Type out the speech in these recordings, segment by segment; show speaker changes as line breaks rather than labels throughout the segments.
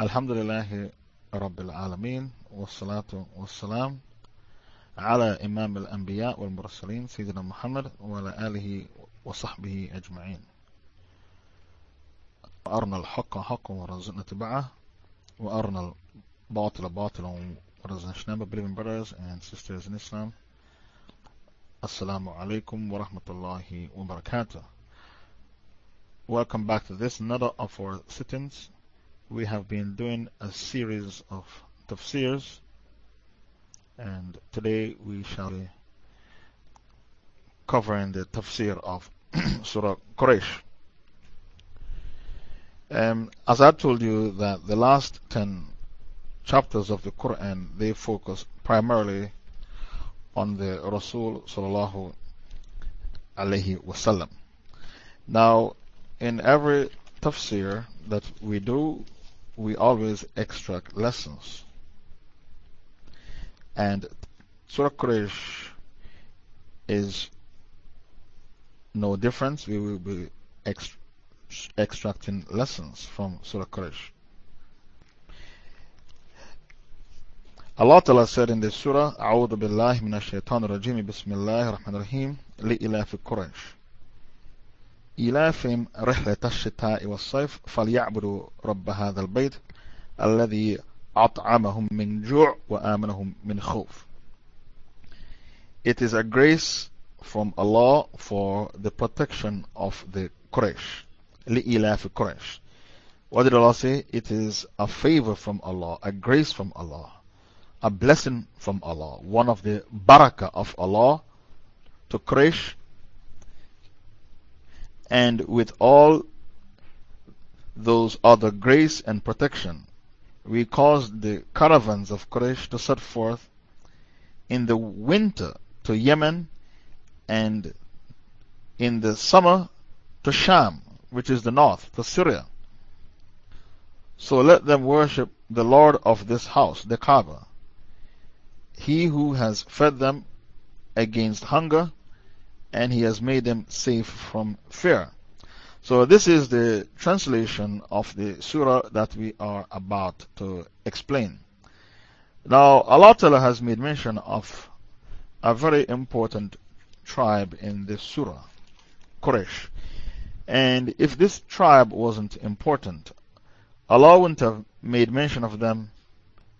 الحمد لله رب العالمين والصلاة والسلام على إمام الأنبياء والمرسلين سيدنا محمد وعلى آله وصحبه أجمعين. وأرنا الحق حقا ورزقنا اتباعه وأرنا الباطل باطلا ورزقنا اجتنابه. Believing brothers and sisters in Islam. alaikum wa rahmatullahi wa barakatuh Welcome back to this another of our sittings. We have been doing a series of tafsirs and today we shall be covering the tafsir of Surah Quraysh. Um, as I told you that the last 10 chapters of the Quran they focus primarily on the Rasul sallallahu alayhi wasallam. Now, in every tafsir that we do, we always extract lessons. And Surah Quraysh is no difference. We will be ext extracting lessons from Surah Quraysh. Allah Ta'ala said in this surah, أعوذ بالله من الشيطان الرجيم بسم الله الرحمن الرحيم لإلاف قريش إيلافهم رحلة الشتاء والصيف فليعبدوا رب هذا البيت الذي أطعمهم من جوع وآمنهم من خوف It is a grace from Allah for the protection of the Quraysh. لإلاف قريش What did Allah say? It is a favor from Allah, a grace from Allah, a blessing from Allah, one of the barakah of Allah to Quraysh and with all those other grace and protection, we caused the caravans of Quraysh to set forth in the winter to Yemen and in the summer to Sham, which is the north, to Syria. So let them worship the Lord of this house, the Kaaba, he who has fed them against hunger and he has made them safe from fear. So, this is the translation of the surah that we are about to explain. Now, Allah Ta'ala has made mention of a very important tribe in this surah, Quraysh. And if this tribe wasn't important, Allah wouldn't have made mention of them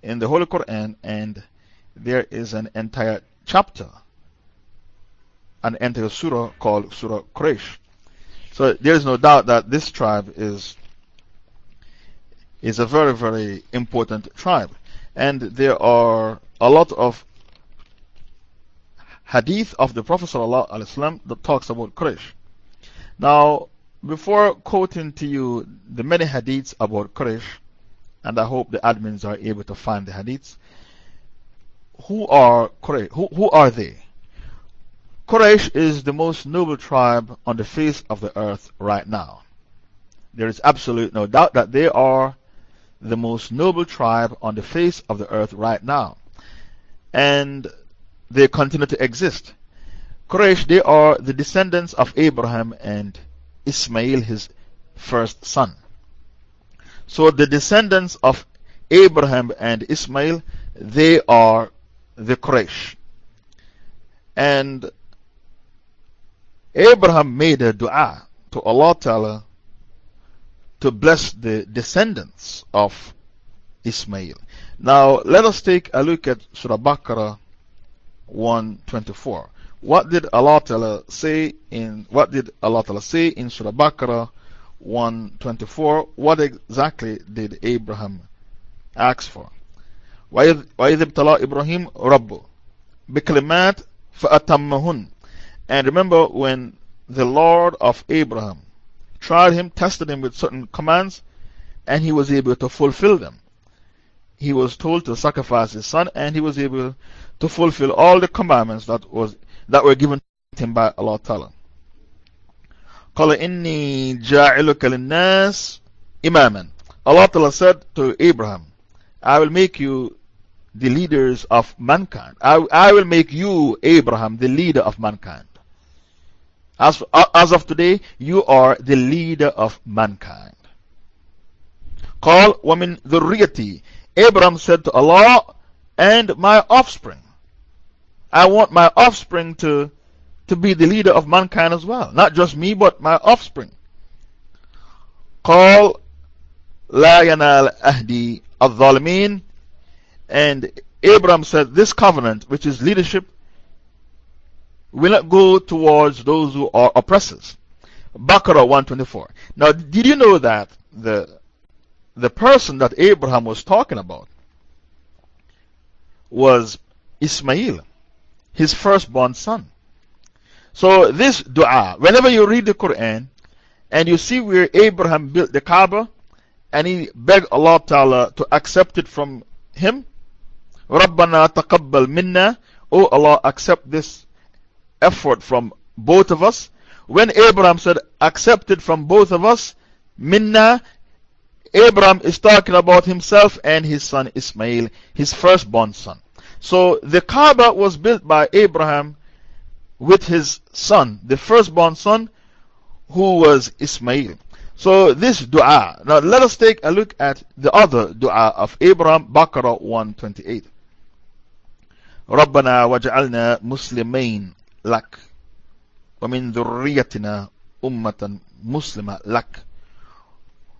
in the Holy Quran, and there is an entire chapter an entire surah called Surah Quraysh. So there is no doubt that this tribe is, is a very, very important tribe. And there are a lot of hadith of the Prophet ﷺ that talks about Quraysh. Now, before quoting to you the many hadiths about Quraysh, and I hope the admins are able to find the hadiths, who are Quraysh? Who, who are they? Quraysh is the most noble tribe on the face of the earth right now. There is absolute no doubt that they are the most noble tribe on the face of the earth right now. And they continue to exist. Quraysh, they are the descendants of Abraham and Ismail, his first son. So the descendants of Abraham and Ismail, they are the Quraysh. And Abraham made a dua to Allah Ta'ala to bless the descendants of Ismail. Now, let us take a look at Surah Baqarah 124. What did Allah Ta'ala say in, what did Allah Ta'ala say in Surah Baqarah 124? What exactly did Abraham ask for? وَإِذْ ابْتَلَى إِبْرَاهِيمُ رَبُّ بِكَلِمَاتٍ فَأَتَمَّهُنَّ and remember when the Lord of Abraham tried him, tested him with certain commands, and he was able to fulfill them. He was told to sacrifice his son, and he was able to fulfill all the commandments that, was, that were given to him by Allah Ta'ala. قال إني جاعلك للناس إماما Allah Ta'ala said to Abraham, I will make you the leaders of mankind. I, I will make you, Abraham, the leader of mankind. As, as of today, you are the leader of mankind. Call women the reality. Abraham said to Allah, and my offspring. I want my offspring to, to be the leader of mankind as well. Not just me, but my offspring. Call La Yanal Ahdi al Zalimin. And Abraham said, This covenant, which is leadership, will not go towards those who are oppressors. Baqarah 124. Now, did you know that the, the person that Abraham was talking about was Ismail, his firstborn son? So, this dua, whenever you read the Quran and you see where Abraham built the Kaaba and he begged Allah Ta'ala to accept it from him, Rabbana taqabbal minna, Oh Allah, accept this effort from both of us. When Abraham said, accepted from both of us, minna, Abraham is talking about himself and his son Ismail, his firstborn son. So the Kaaba was built by Abraham with his son, the firstborn son, who was Ismail. So this dua, now let us take a look at the other dua of Abraham, Baqarah 128. ربنا وجعلنا مسلمين لك ومن ذريتنا أمة مسلمة لك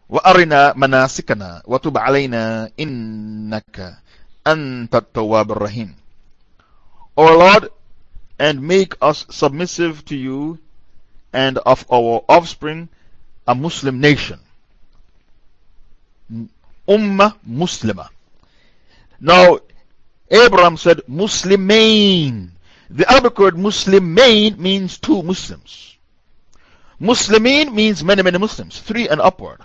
وأرنا مناسكنا وتب علينا إنك أنت التواب الرحيم O Lord, and make us submissive to you and of our offspring a Muslim nation. Ummah Muslima. Now, Abraham said, Muslimain. The Arabic word Muslimain means two Muslims. Muslimin means many, many Muslims, three and upward.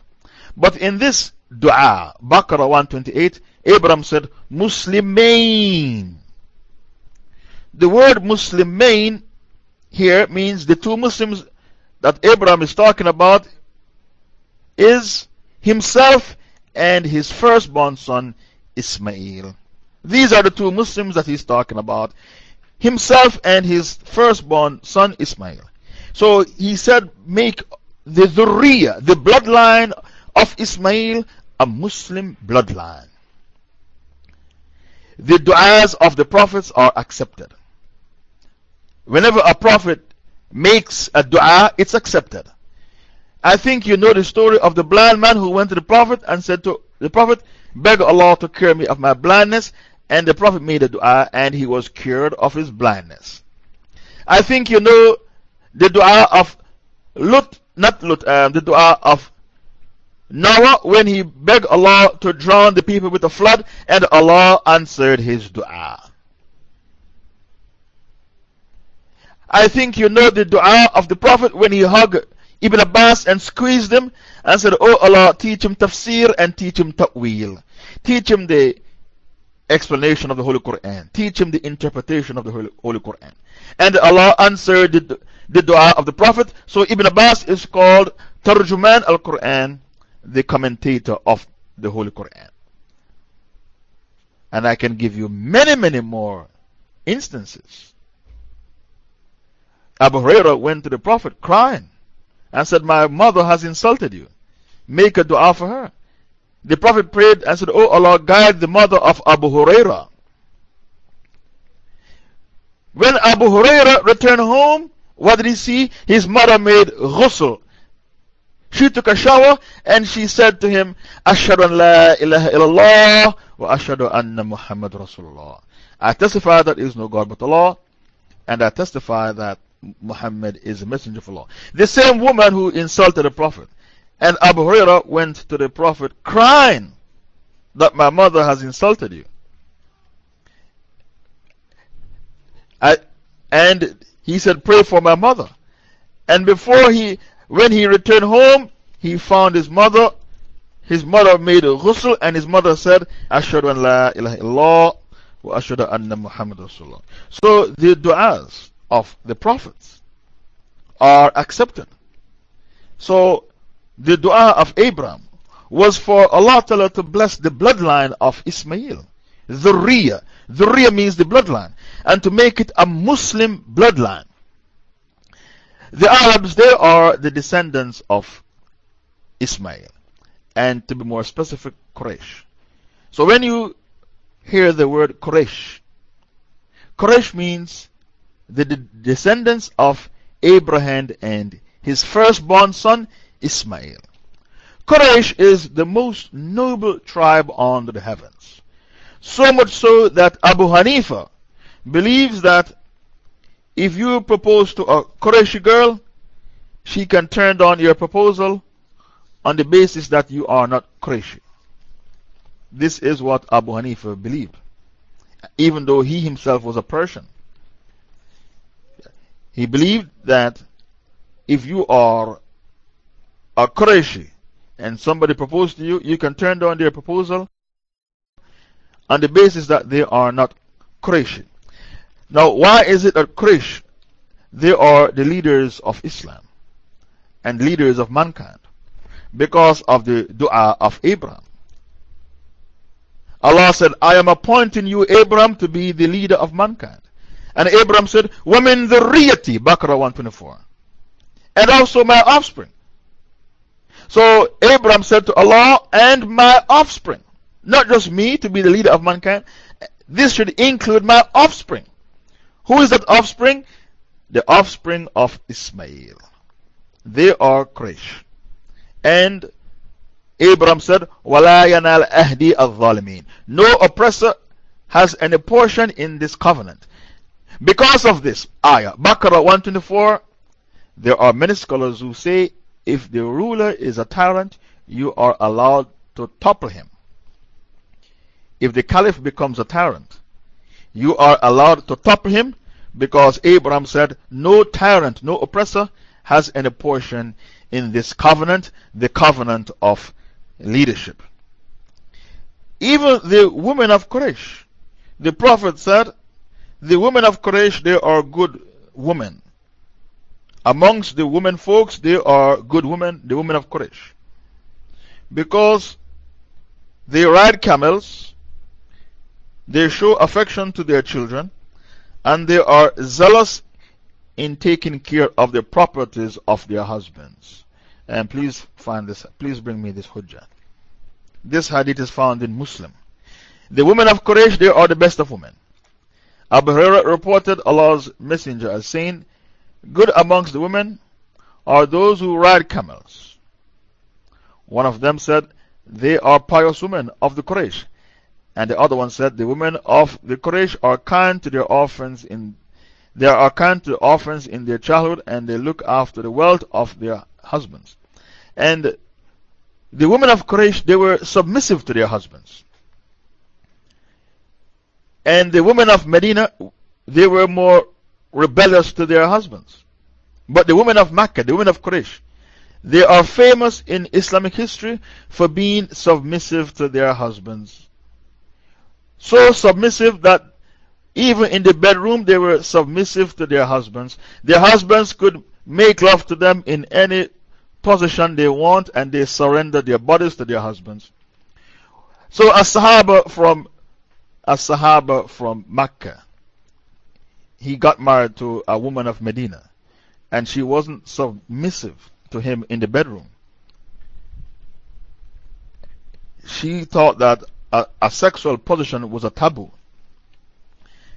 But in this dua, Baqarah 128, Abraham said, Muslimain. The word Muslimain here means the two Muslims that Abraham is talking about is himself and his firstborn son Ismail. These are the two Muslims that he's talking about himself and his firstborn son Ismail. So he said, Make the Dhurriya, the bloodline of Ismail, a Muslim bloodline. The du'as of the prophets are accepted. Whenever a prophet makes a dua, it's accepted. I think you know the story of the blind man who went to the Prophet and said to the Prophet, Beg Allah to cure me of my blindness. And the Prophet made a dua and he was cured of his blindness. I think you know the dua of Lut, not Lut, um, the dua of Noah when he begged Allah to drown the people with a flood and Allah answered his dua. I think you know the dua of the Prophet when he hugged Ibn Abbas and squeezed him and said, Oh Allah, teach him tafsir and teach him ta'wil. Teach him the explanation of the Holy Quran. Teach him the interpretation of the Holy Quran. And Allah answered the, the dua of the Prophet. So Ibn Abbas is called Tarjuman al Quran, the commentator of the Holy Quran. And I can give you many, many more instances. Abu Huraira went to the Prophet crying and said, My mother has insulted you. Make a dua for her. The Prophet prayed and said, Oh Allah, guide the mother of Abu Huraira. When Abu Huraira returned home, what did he see? His mother made ghusl. She took a shower and she said to him, Ashhadu an la ilaha illallah wa ashhadu anna Muhammad Rasulullah. I testify that there is no God but Allah, and I testify that Muhammad is a messenger of Allah. The same woman who insulted the Prophet. And Abu Huraira went to the Prophet crying that my mother has insulted you. I, and he said, Pray for my mother. And before he, when he returned home, he found his mother. His mother made a ghusl, and his mother said, Ashadu an la ilaha illallah wa ashadu anna Muhammad Rasulullah. So the du'as of the prophets are accepted. So the dua of Abraham was for Allah Ta'ala to bless the bloodline of Ismail. Dhurriya. Dhurriya means the bloodline. And to make it a Muslim bloodline. The Arabs, they are the descendants of Ismail. and to be more specific, Quraysh. So when you hear the word Quraysh, Quraysh means the descendants of Abraham and his firstborn son Ismail. Quraysh is the most noble tribe under the heavens. So much so that Abu Hanifa believes that if you propose to a Qurayshi girl, she can turn down your proposal on the basis that you are not Qurayshi. This is what Abu Hanifa believed, even though he himself was a Persian. He believed that if you are a Qurayshi and somebody proposed to you, you can turn down their proposal on the basis that they are not Qurayshi. Now, why is it that Quraysh, they are the leaders of Islam and leaders of mankind? Because of the dua of Abraham. Allah said, I am appointing you, Abraham, to be the leader of mankind. And Abraham said, Women the Riyati, Baqarah 124. And also my offspring. So Abraham said to Allah, And my offspring. Not just me to be the leader of mankind. This should include my offspring. Who is that offspring? The offspring of Ismail. They are Quraysh. And Abraham said, وَلَا يَنَالْ أَهْدِي الظَّالِمِينَ No oppressor has any portion in this covenant. Because of this ayah, Baqarah 124, there are many scholars who say if the ruler is a tyrant, you are allowed to topple him. If the caliph becomes a tyrant, you are allowed to topple him because Abraham said, No tyrant, no oppressor has any portion in this covenant, the covenant of leadership. Even the women of Quraysh, the Prophet said, The women of Quraysh, they are good women. Amongst the women folks, they are good women, the women of Quraysh. Because they ride camels, they show affection to their children, and they are zealous in taking care of the properties of their husbands. And please find this, please bring me this hujjah. This hadith is found in Muslim. The women of Quraysh, they are the best of women. Abu Hurairah reported Allah's Messenger as saying, Good amongst the women are those who ride camels. One of them said, They are pious women of the Quraysh. And the other one said, The women of the Quraysh are kind to their orphans in they are kind to orphans in their childhood and they look after the wealth of their husbands. And the women of Quraysh, they were submissive to their husbands. And the women of Medina, they were more rebellious to their husbands. But the women of Mecca, the women of Quraysh, they are famous in Islamic history for being submissive to their husbands. So submissive that even in the bedroom, they were submissive to their husbands. Their husbands could make love to them in any position they want and they surrender their bodies to their husbands. So, a Sahaba from, a Sahaba from Mecca, he got married to a woman of Medina and she wasn't submissive to him in the bedroom. She thought that a, a sexual position was a taboo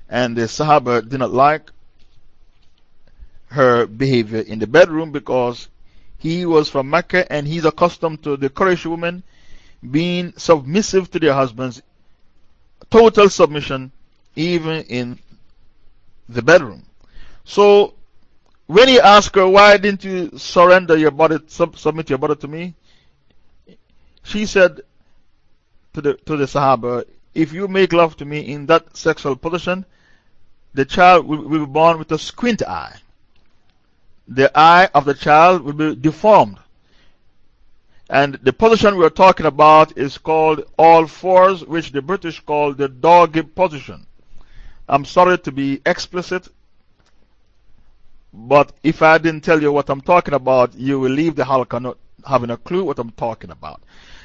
and the Sahaba did not like her behavior in the bedroom because he was from Mecca and he's accustomed to the Quraysh women being submissive to their husbands, total submission, even in the bedroom. So, when he asked her, Why didn't you surrender your body, sub submit your body to me? She said to the, to the Sahaba, If you make love to me in that sexual position, the child will, will be born with a squint eye. The eye of the child will be deformed. And the position we're talking about is called all fours, which the British call the dog position. I'm sorry to be explicit, but if I didn't tell you what I'm talking about, you will leave the halqa not having a clue what I'm talking about.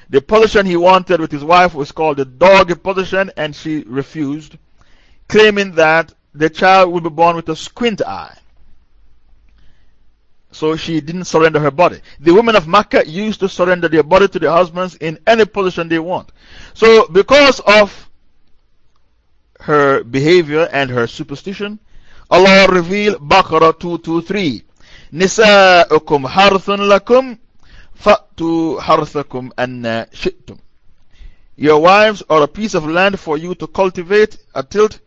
The position he wanted with his wife was called the dog position, and she refused, claiming that the child would be born with a squint eye. so she didn't surrender her body. The women of Makkah used to surrender their body to their husbands in any position they want. So, because of her behavior and her superstition, Allah revealed Baqarah 223 نساؤكم حرث لكم فأتوا حرثكم أن شئتم Your wives are a piece of land for you to cultivate, a tilt.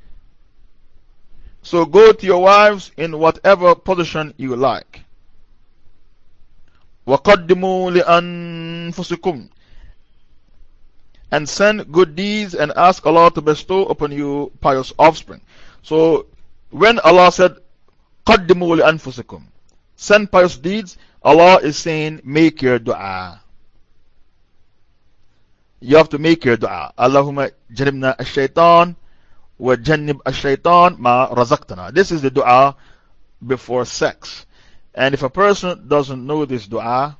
So go to your wives in whatever position you like. وَقَدِّمُوا لِأَنفُسِكُمْ and send good deeds and ask Allah to bestow upon you pious offspring. So, when Allah said, قَدِّمُوا لِأَنفُسِكُمْ Send pious deeds, Allah is saying, make your dua. You have to make your dua. Allahumma janibna ash-shaytan wa jannib ash-shaytan ma razaqtana. This is the dua before sex. And if a person doesn't know this dua,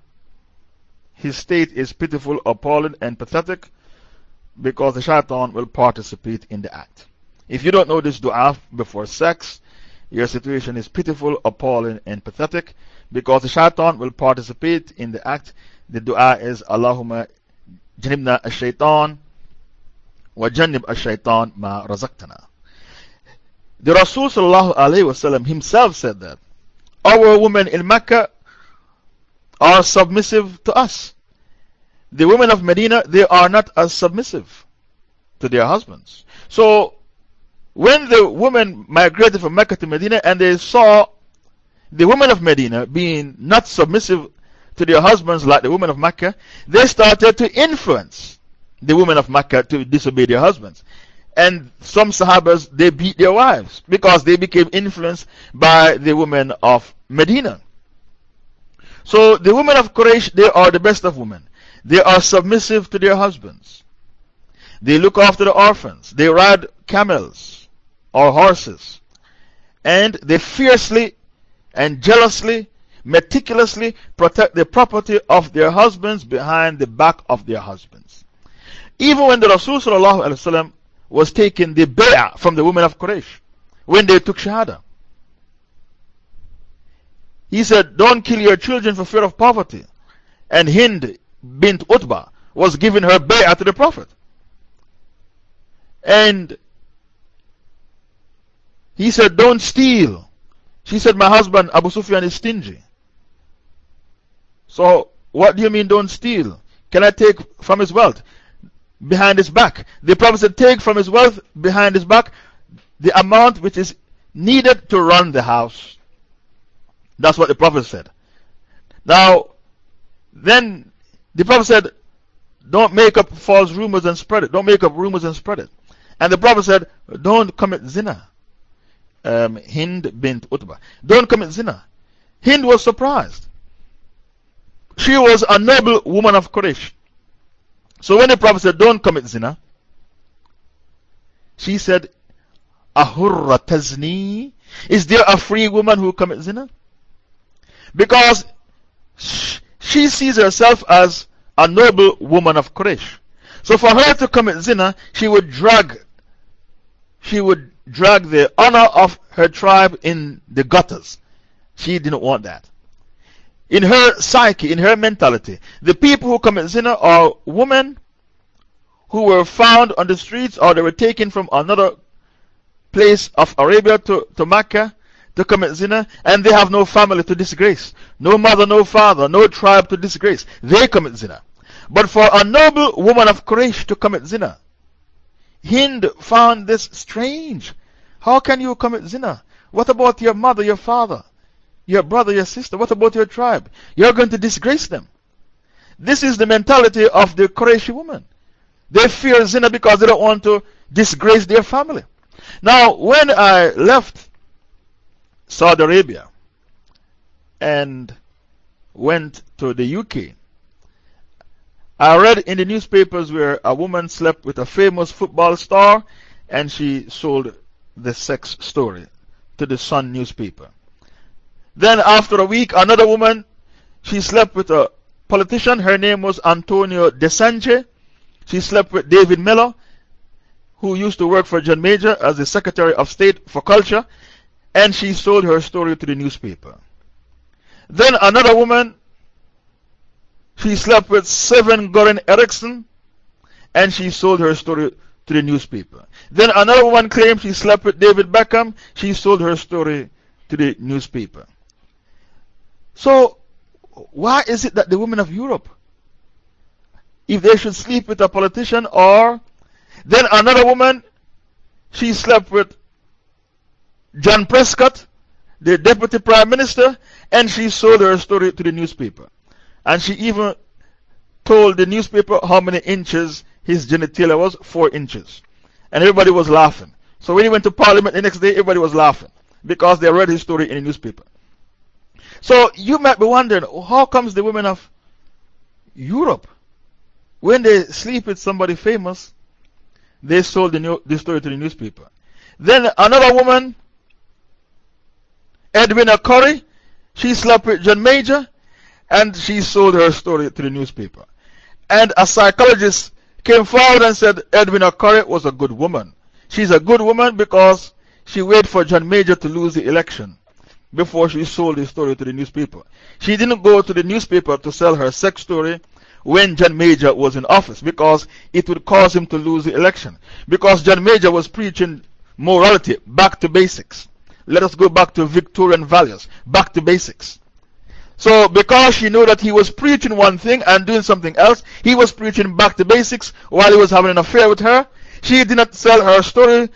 his state is pitiful, appalling, and pathetic because the shaitan will participate in the act. If you don't know this dua before sex, your situation is pitiful, appalling, and pathetic because the shaitan will participate in the act. The dua is Allahumma janibna ash shaitan wa janib ash shaitan ma razaqtana. The Rasul himself said that our women in Mecca are submissive to us. The women of Medina, they are not as submissive to their husbands. So, when the women migrated from Mecca to Medina and they saw the women of Medina being not submissive to their husbands like the women of Mecca, they started to influence the women of Mecca to disobey their husbands. And some Sahabas, they beat their wives because they became influenced by the women of Medina. So the women of Quraysh, they are the best of women. They are submissive to their husbands. They look after the orphans. They ride camels or horses. And they fiercely and jealously, meticulously protect the property of their husbands behind the back of their husbands. Even when the Rasul was taking the bay'ah from the women of Quraysh when they took Shahada. He said, Don't kill your children for fear of poverty. And Hind bint Utbah was giving her bay'ah to the Prophet. And he said, Don't steal. She said, My husband Abu Sufyan is stingy. So, what do you mean, don't steal? Can I take from his wealth? behind his back. The Prophet said, Take from his wealth behind his back the amount which is needed to run the house. That's what the Prophet said. Now, then the Prophet said, Don't make up false rumors and spread it. Don't make up rumors and spread it. And the Prophet said, Don't commit zina. Um, Hind bint Utbah. Don't commit zina. Hind was surprised. She was a noble woman of Quraysh. So when the Prophet said, Don't commit zina, she said, Ahurra tazni. Is there a free woman who commits zina? Because she sees herself as a noble woman of Quraysh. So for her to commit zina, she would drag, she would drag the honor of her tribe in the gutters. She didn't want that in her psyche, in her mentality, the people who commit zina are women who were found on the streets or they were taken from another place of Arabia to, to Mecca to commit zina and they have no family to disgrace. No mother, no father, no tribe to disgrace. They commit zina. But for a noble woman of Quraysh to commit zina, Hind found this strange. How can you commit zina? What about your mother, your father? your brother, your sister? What about your tribe? You're going to disgrace them. This is the mentality of the Qurayshi woman. They fear zina because they don't want to disgrace their family. Now, when I left Saudi Arabia and went to the UK, I read in the newspapers where a woman slept with a famous football star and she sold the sex story to the Sun newspaper. Then, after a week, another woman, she slept with a politician. Her name was Antonia de Sancha. She slept with David Mellor, who used to work for John Major as the Secretary of State for Culture, and she sold her story to the newspaper. Then another woman, she slept with Sven-Göran Eriksson and she sold her story to the newspaper. Then another woman claimed she slept with David Beckham. She sold her story to the newspaper. So, why is it that the women of Europe, if they should sleep with a politician or then another woman, she slept with John Prescott, the deputy prime minister, and she sold her story to the newspaper. And she even told the newspaper how many inches his genitalia was four inches. And everybody was laughing. So when he went to parliament the next day, everybody was laughing because they read his story in the newspaper. So you might be wondering, how comes the women of Europe, when they sleep with somebody famous, they sold the, new, the story to the newspaper? Then another woman, Edwina Currie, she slept with John Major and she sold her story to the newspaper. And a psychologist came forward and said Edwina Currie was a good woman. She's a good woman because she waited for John Major to lose the election before she sold the story to the newspaper. She didn't go to the newspaper to sell her sex story when John Major was in office because it would cause him to lose the election. Because John Major was preaching morality, back to basics. Let us go back to Victorian values, back to basics. So, because she knew that he was preaching one thing and doing something else, he was preaching back to basics while he was having an affair with her. She did not sell her story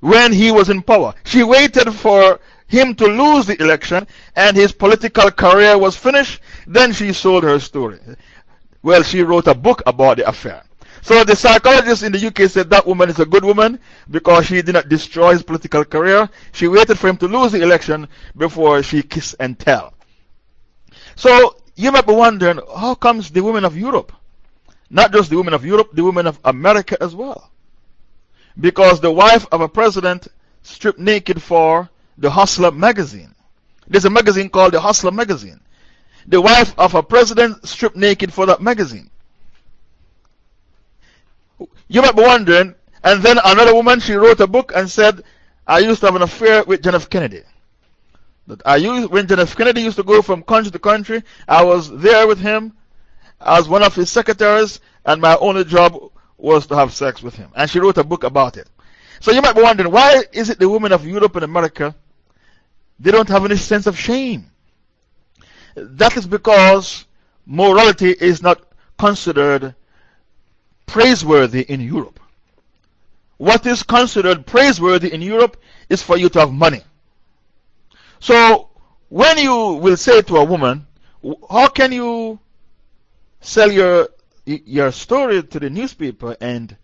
when he was in power. She waited for him to lose the election and his political career was finished. Then she sold her story. Well, she wrote a book about the affair. So the psychologist in the UK said that woman is a good woman because she did not destroy his political career. She waited for him to lose the election before she kissed and tell. So you might be wondering, how comes the women of Europe, not just the women of Europe, the women of America as well? Because the wife of a president stripped naked for the Hustler magazine. There's a magazine called the Hustler magazine. The wife of a president stripped naked for that magazine. You might be wondering, and then another woman, she wrote a book and said, I used to have an affair with John F. Kennedy. That I used, when John F. Kennedy used to go from country to country, I was there with him as one of his secretaries, and my only job was to have sex with him. And she wrote a book about it. So you might be wondering, why is it the women of Europe and America, they don't have any sense of shame? That is because morality is not considered praiseworthy in Europe. What is considered praiseworthy in Europe is for you to have money. So, when you will say to a woman, How can you sell your, your story to the newspaper and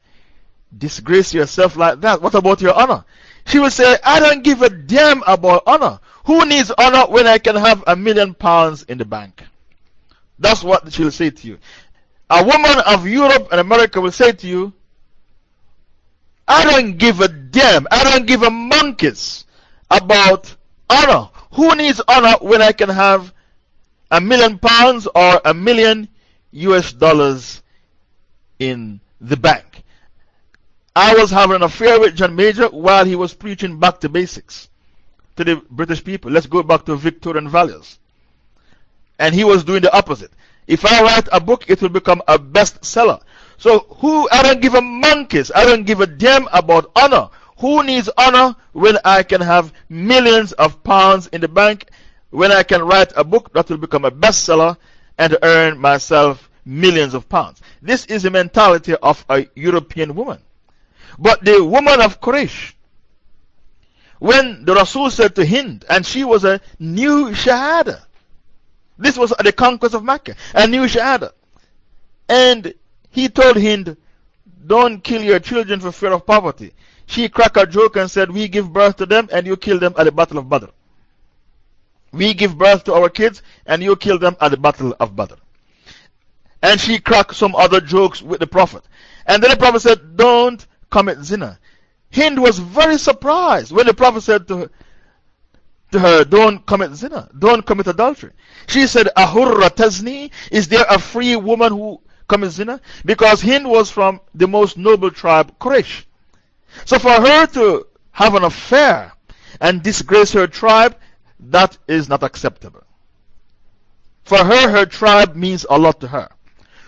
disgrace yourself like that? What about your honor? She will say, I don't give a damn about honor. Who needs honor when I can have a million pounds in the bank? That's what she'll say to you. A woman of Europe and America will say to you, I don't give a damn, I don't give a monkeys about honor. Who needs honor when I can have a million pounds or a million US dollars in the bank? I was having an affair with John Major while he was preaching back to basics to the British people. Let's go back to Victorian values. And he was doing the opposite. If I write a book, it will become a bestseller. So, who, I don't give a monkeys, I don't give a damn about honor. Who needs honor when I can have millions of pounds in the bank, when I can write a book that will become a bestseller and earn myself millions of pounds? This is the mentality of a European woman. But the woman of Quraysh, when the Rasul said to Hind, and she was a new Shahada, this was the conquest of Mecca, a new Shahada. And he told Hind, Don't kill your children for fear of poverty. She cracked a joke and said, We give birth to them and you kill them at the Battle of Badr. We give birth to our kids and you kill them at the Battle of Badr. And she cracked some other jokes with the Prophet. And then the Prophet said, Don't commit zina. Hind was very surprised when the Prophet said to her, to her, Don't commit zina, don't commit adultery. She said, Ahurra tazni, is there a free woman who commits zina? Because Hind was from the most noble tribe, Quraysh. So for her to have an affair and disgrace her tribe, that is not acceptable. For her, her tribe means a lot to her.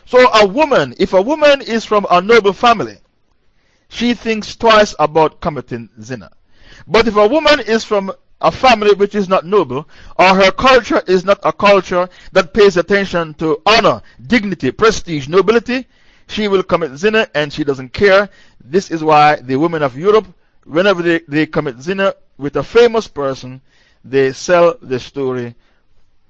So, a woman, if a woman is from a noble family, she thinks twice about committing zina. But if a woman is from a family which is not noble, or her culture is not a culture that pays attention to honor, dignity, prestige, nobility, she will commit zina and she doesn't care. This is why the women of Europe, whenever they, they commit zina with a famous person, they sell the story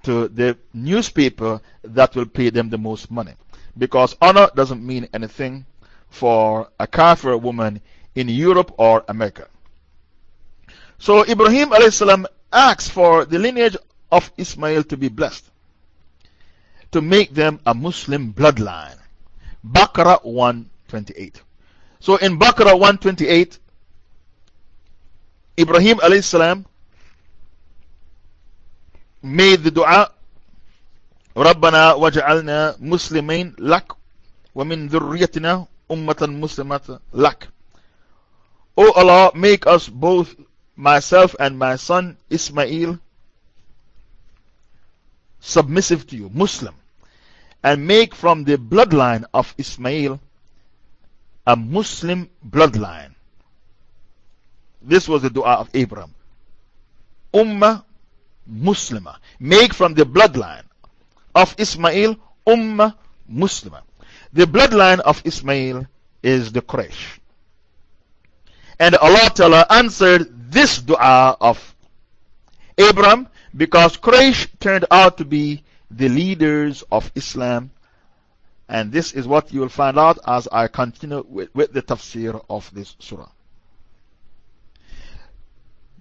to the newspaper that will pay them the most money. Because honor doesn't mean anything for a Kafir woman in Europe or America. So Ibrahim salam asks for the lineage of Ismail to be blessed, to make them a Muslim bloodline. Baqarah 128. So in Baqarah 128, Ibrahim salam made the dua ربنا وجعلنا مسلمين لك ومن ذريتنا أمة مسلمة لك O Allah, make us both myself and my son Ismail submissive to you, Muslim, and make from the bloodline of Ismail a Muslim bloodline. This was the dua of Abraham. Ummah Muslima. Make from the bloodline of Ismail Ummah Muslima. The bloodline of Ismail is the Quraysh. And Allah Ta'ala answered this dua of Abraham because Quraysh turned out to be the leaders of Islam. And this is what you will find out as I continue with, with the tafsir of this surah.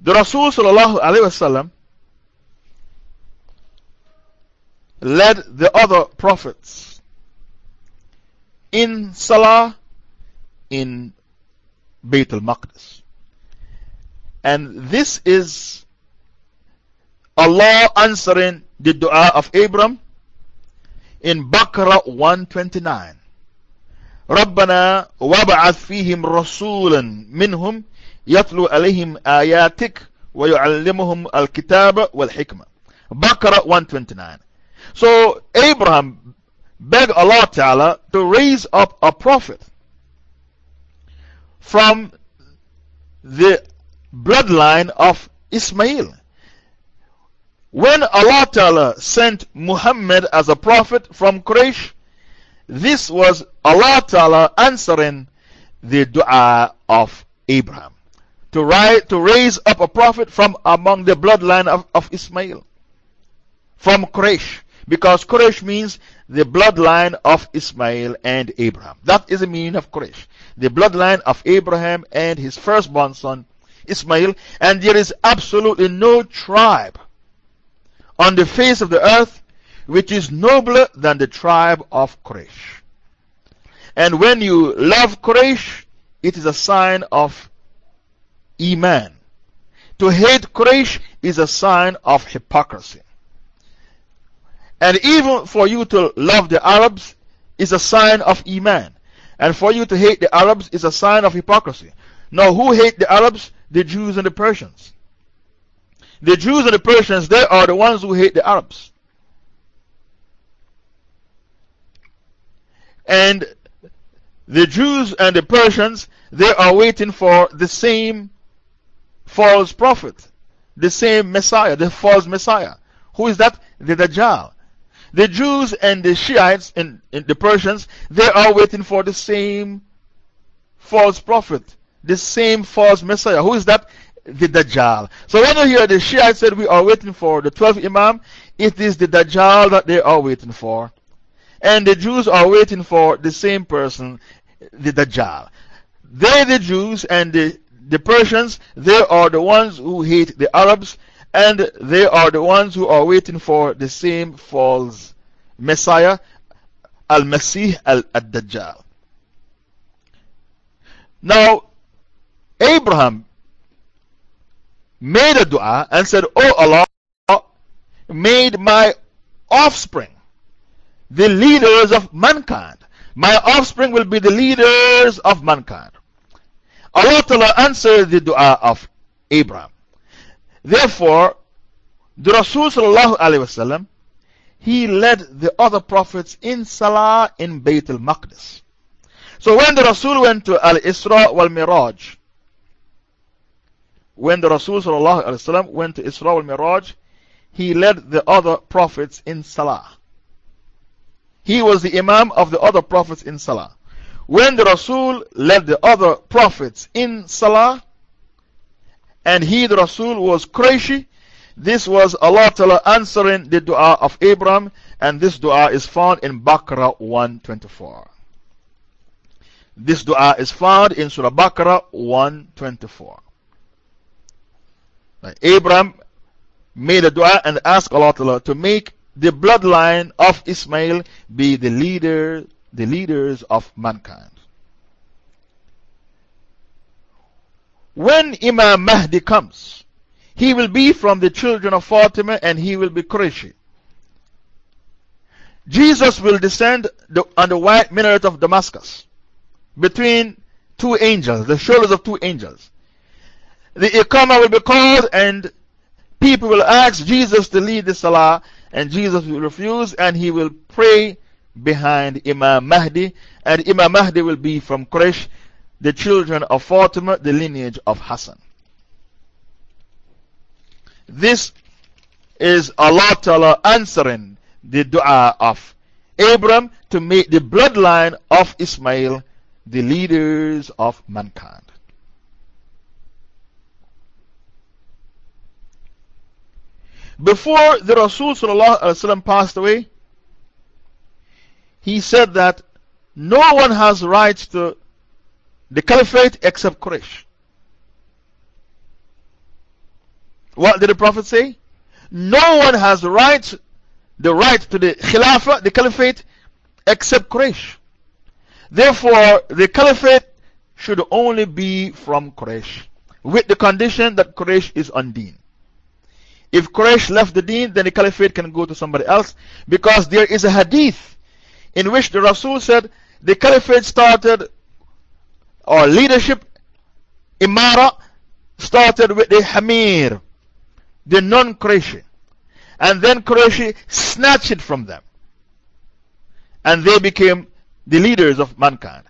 The Rasul wasallam led the other prophets in Salah in Bayt al-Maqdis. And this is Allah answering the dua of Abram in Baqarah 129. ربنا وابعث فيهم رسولا منهم يتلو عليهم آياتك ويعلمهم الكتاب والحكمة Baqarah 129 So Abraham begged Allah Ta'ala to raise up a prophet from the bloodline of Ismail. When Allah Ta'ala sent Muhammad as a prophet from Quraysh, this was Allah Ta'ala answering the dua of Abraham to, to raise up a prophet from among the bloodline of, of Ismail, from Quraysh. Because Quraysh means the bloodline of Ismail and Abraham. That is the meaning of Quraysh. The bloodline of Abraham and his firstborn son Ismail. And there is absolutely no tribe on the face of the earth which is nobler than the tribe of Quraysh. And when you love Quraysh, it is a sign of Iman. To hate Quraysh is a sign of hypocrisy. And even for you to love the Arabs is a sign of Iman. And for you to hate the Arabs is a sign of hypocrisy. Now, who hate the Arabs? The Jews and the Persians. The Jews and the Persians, they are the ones who hate the Arabs. And the Jews and the Persians, they are waiting for the same false prophet, the same Messiah, the false Messiah. Who is that? The Dajjal. The Jews and the Shiites and, and the Persians, they are waiting for the same false prophet, the same false Messiah. Who is that? The Dajjal. So when you hear the Shia said we are waiting for the 12th Imam, it is the Dajjal that they are waiting for. And the Jews are waiting for the same person, the Dajjal. They, the Jews and the, the Persians, they are the ones who hate the Arabs and they are the ones who are waiting for the same false Messiah, Al Masih Al Dajjal. Now, Abraham made a dua and said, Oh Allah, made my offspring the leaders of mankind. My offspring will be the leaders of mankind. Allah Ta'ala answered the dua of Abraham. Therefore, the Rasul sallallahu he led the other prophets in Salah in Bayt al Maqdis. So when the Rasul went to Al Isra wal Miraj, when the Rasul wasallam went to Isra wal Miraj, he led the other prophets in Salah. He was the Imam of the other prophets in Salah. When the Rasul led the other prophets in Salah, and he, the Rasul, was Qurayshi, this was Allah Ta'ala answering the dua of Abraham, and this dua is found in Baqarah 124. This dua is found in Surah Baqarah 124. Abraham made a dua and asked Allah to make the bloodline of Ismail be the leader, the leaders of mankind. When Imam Mahdi comes, he will be from the children of Fatima and he will be Qurayshi. Jesus will descend on the white minaret of Damascus between two angels, the shoulders of two angels. The Iqamah will be called and people will ask Jesus to lead the Salah and Jesus will refuse and he will pray behind Imam Mahdi and Imam Mahdi will be from Quraysh, the children of Fatima, the lineage of Hassan. This is Allah Ta'ala answering the dua of Abram to make the bloodline of Ismail the leaders of mankind. Before the Rasul passed away, he said that no one has rights to the caliphate except Quraysh. What did the Prophet say? No one has right, the right to the Khilafah, the Caliphate, except Quraysh. Therefore, the Caliphate should only be from Quraysh, with the condition that Quraysh is on deen. If Quraysh left the deen, then the Caliphate can go to somebody else, because there is a hadith in which the Rasul said the Caliphate started, or leadership, Imara, started with the Hamir the non Qurayshi. And then Qurayshi snatched it from them. And they became the leaders of mankind.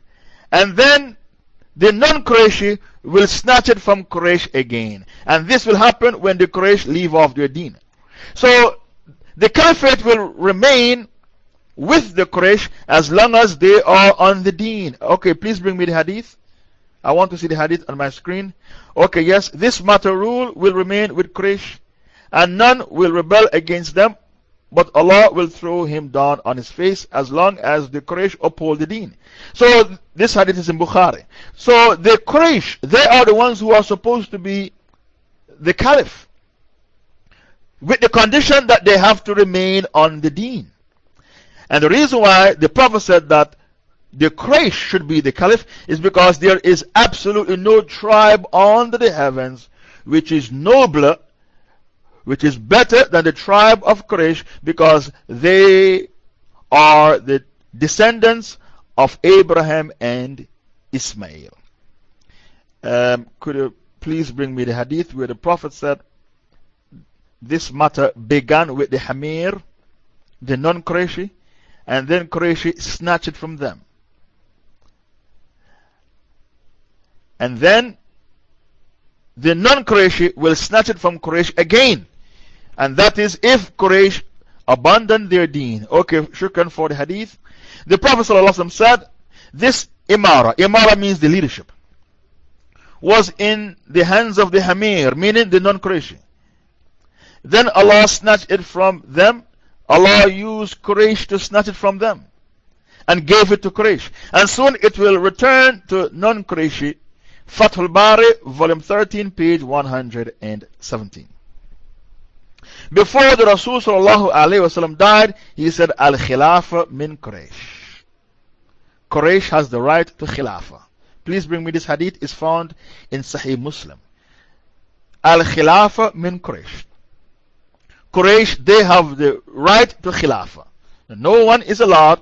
And then the non Qurayshi will snatch it from Quraysh again. And this will happen when the Quraysh leave off their deen. So the Caliphate will remain with the Quraysh as long as they are on the deen. Okay, please bring me the hadith. I want to see the hadith on my screen. Okay, yes, this matter rule will remain with Quraysh and none will rebel against them, but Allah will throw him down on his face as long as the Quraysh uphold the deen. So, this hadith is in Bukhari. So, the Quraysh, they are the ones who are supposed to be the caliph, with the condition that they have to remain on the deen. And the reason why the Prophet said that the Quraysh should be the caliph is because there is absolutely no tribe under the heavens which is nobler which is better than the tribe of Quraysh because they are the descendants of Abraham and Ismail. Um, could you please bring me the hadith where the Prophet said this matter began with the Hamir, the non Qurayshi, and then Qurayshi snatched it from them. And then the non Qurayshi will snatch it from Quraysh again. And that is if Quraysh abandon their deen. Okay, shukran for the hadith. The Prophet ﷺ said, This imara, imara means the leadership, was in the hands of the Hamir, meaning the non Qurayshi. Then Allah snatched it from them. Allah used Quraysh to snatch it from them and gave it to Quraysh. And soon it will return to non Qurayshi. Fathul Bari, volume 13, page 117. Before the Rasul ﷺ died, he said, Al Khilafah min Quraysh. Quraysh has the right to Khilafah. Please bring me this hadith, it's found in Sahih Muslim. Al Khilafah min Quraysh. Quraysh, they have the right to Khilafah. No one is allowed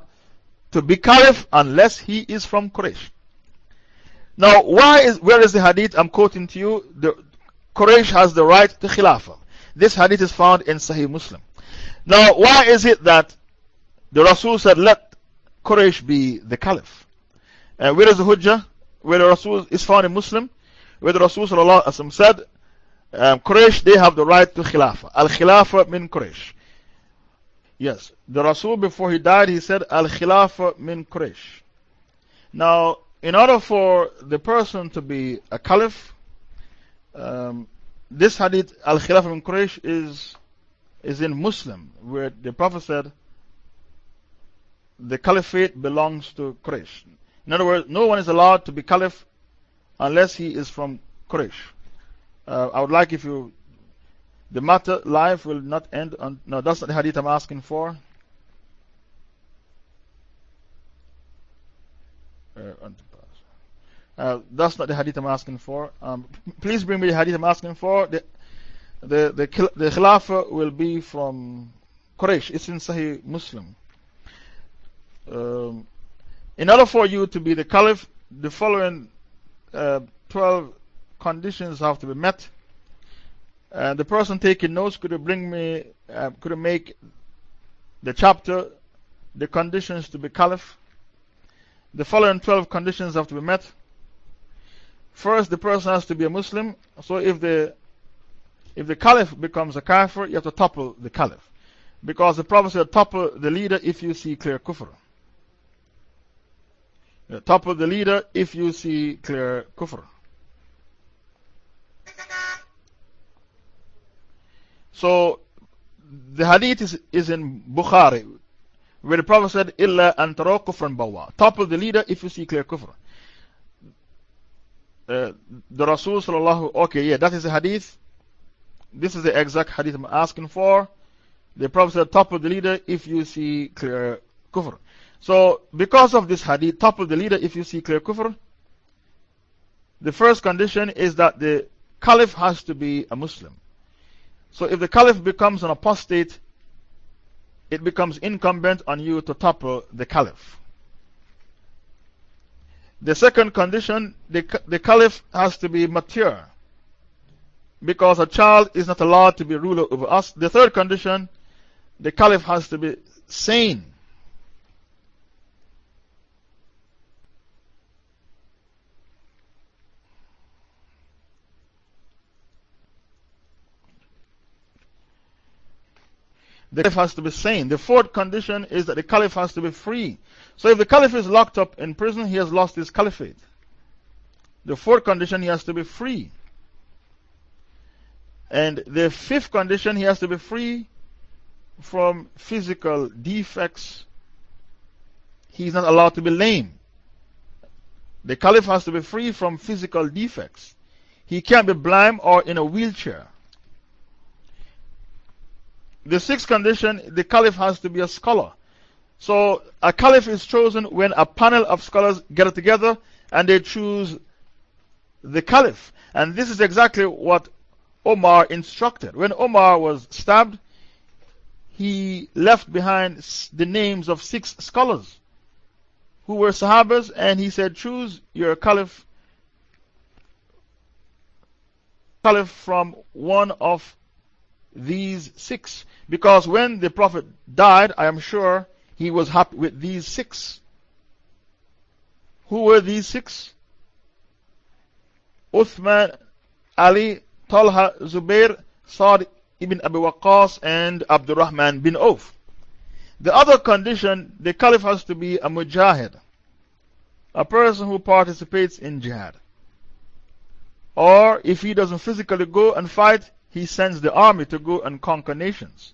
to be Caliph unless he is from Quraysh. Now, why is, where is the hadith I'm quoting to you? The, Quraysh has the right to Khilafah. This hadith is found in Sahih Muslim. Now, why is it that the Rasul said, let Quraysh be the Caliph? Uh, where is the Hujjah? Where the Rasul is found in Muslim? Where the Rasul said, um, Quraysh, they have the right to Khilafah. Al Khilafah min Quraysh. Yes, the Rasul before he died, he said, Al Khilafah min Quraysh. Now, in order for the person to be a caliph, um, this hadith, Al Khilafah min Quraysh, is, is in Muslim, where the Prophet said, the caliphate belongs to Quraysh. In other words, no one is allowed to be caliph unless he is from Quraysh. Uh, I would like if you, the matter, life will not end on, no, that's not the hadith I'm asking for. Uh, uh, that's not the hadith I'm asking for. Um, please bring me the hadith I'm asking for. The, the, the, the Khilafah will be from Quraysh. It's in Sahih Muslim. Um, in order for you to be the Caliph, the following uh, 12 conditions have to be met. And the person taking notes could bring me, uh, could make the chapter, the conditions to be Caliph. The following 12 conditions have to be met. First, the person has to be a Muslim. So if the, if the Caliph becomes a Kafir, you have to topple the Caliph. Because the Prophet said, topple the leader if you see clear kufr. Topple the leader if you see clear kufr. So, the hadith is, is in Bukhari, where the Prophet said, Illa antaro kufran bawa. Topple the leader if you see clear kufr. Uh, the Rasul sallallahu, okay, yeah, that is the hadith. This is the exact hadith I'm asking for. The Prophet said, topple the leader if you see clear kufr. So, because of this hadith, topple the leader if you see clear kufr. The first condition is that the caliph has to be a Muslim. So, if the caliph becomes an apostate, it becomes incumbent on you to topple the caliph. The second condition, the, the caliph has to be mature. Because a child is not allowed to be ruler over us. The third condition, the caliph has to be sane. The caliph has to be sane. The fourth condition is that the caliph has to be free. So if the caliph is locked up in prison, he has lost his caliphate. The fourth condition, he has to be free. And the fifth condition, he has to be free from physical defects. He's not allowed to be lame. The caliph has to be free from physical defects. He can't be blind or in a wheelchair. The sixth condition, the caliph has to be a scholar. So, a caliph is chosen when a panel of scholars get together and they choose the caliph. And this is exactly what Omar instructed. When Omar was stabbed, he left behind the names of six scholars who were Sahabas, and he said, Choose your caliph, caliph from one of these six. Because when the Prophet died, I am sure he was happy with these six. Who were these six? Uthman, Ali, Talha, Zubair, Sa'd ibn Abi Waqqas, and Abdurrahman bin Auf. The other condition, the caliph has to be a mujahid, a person who participates in jihad. Or if he doesn't physically go and fight, he sends the army to go and conquer nations.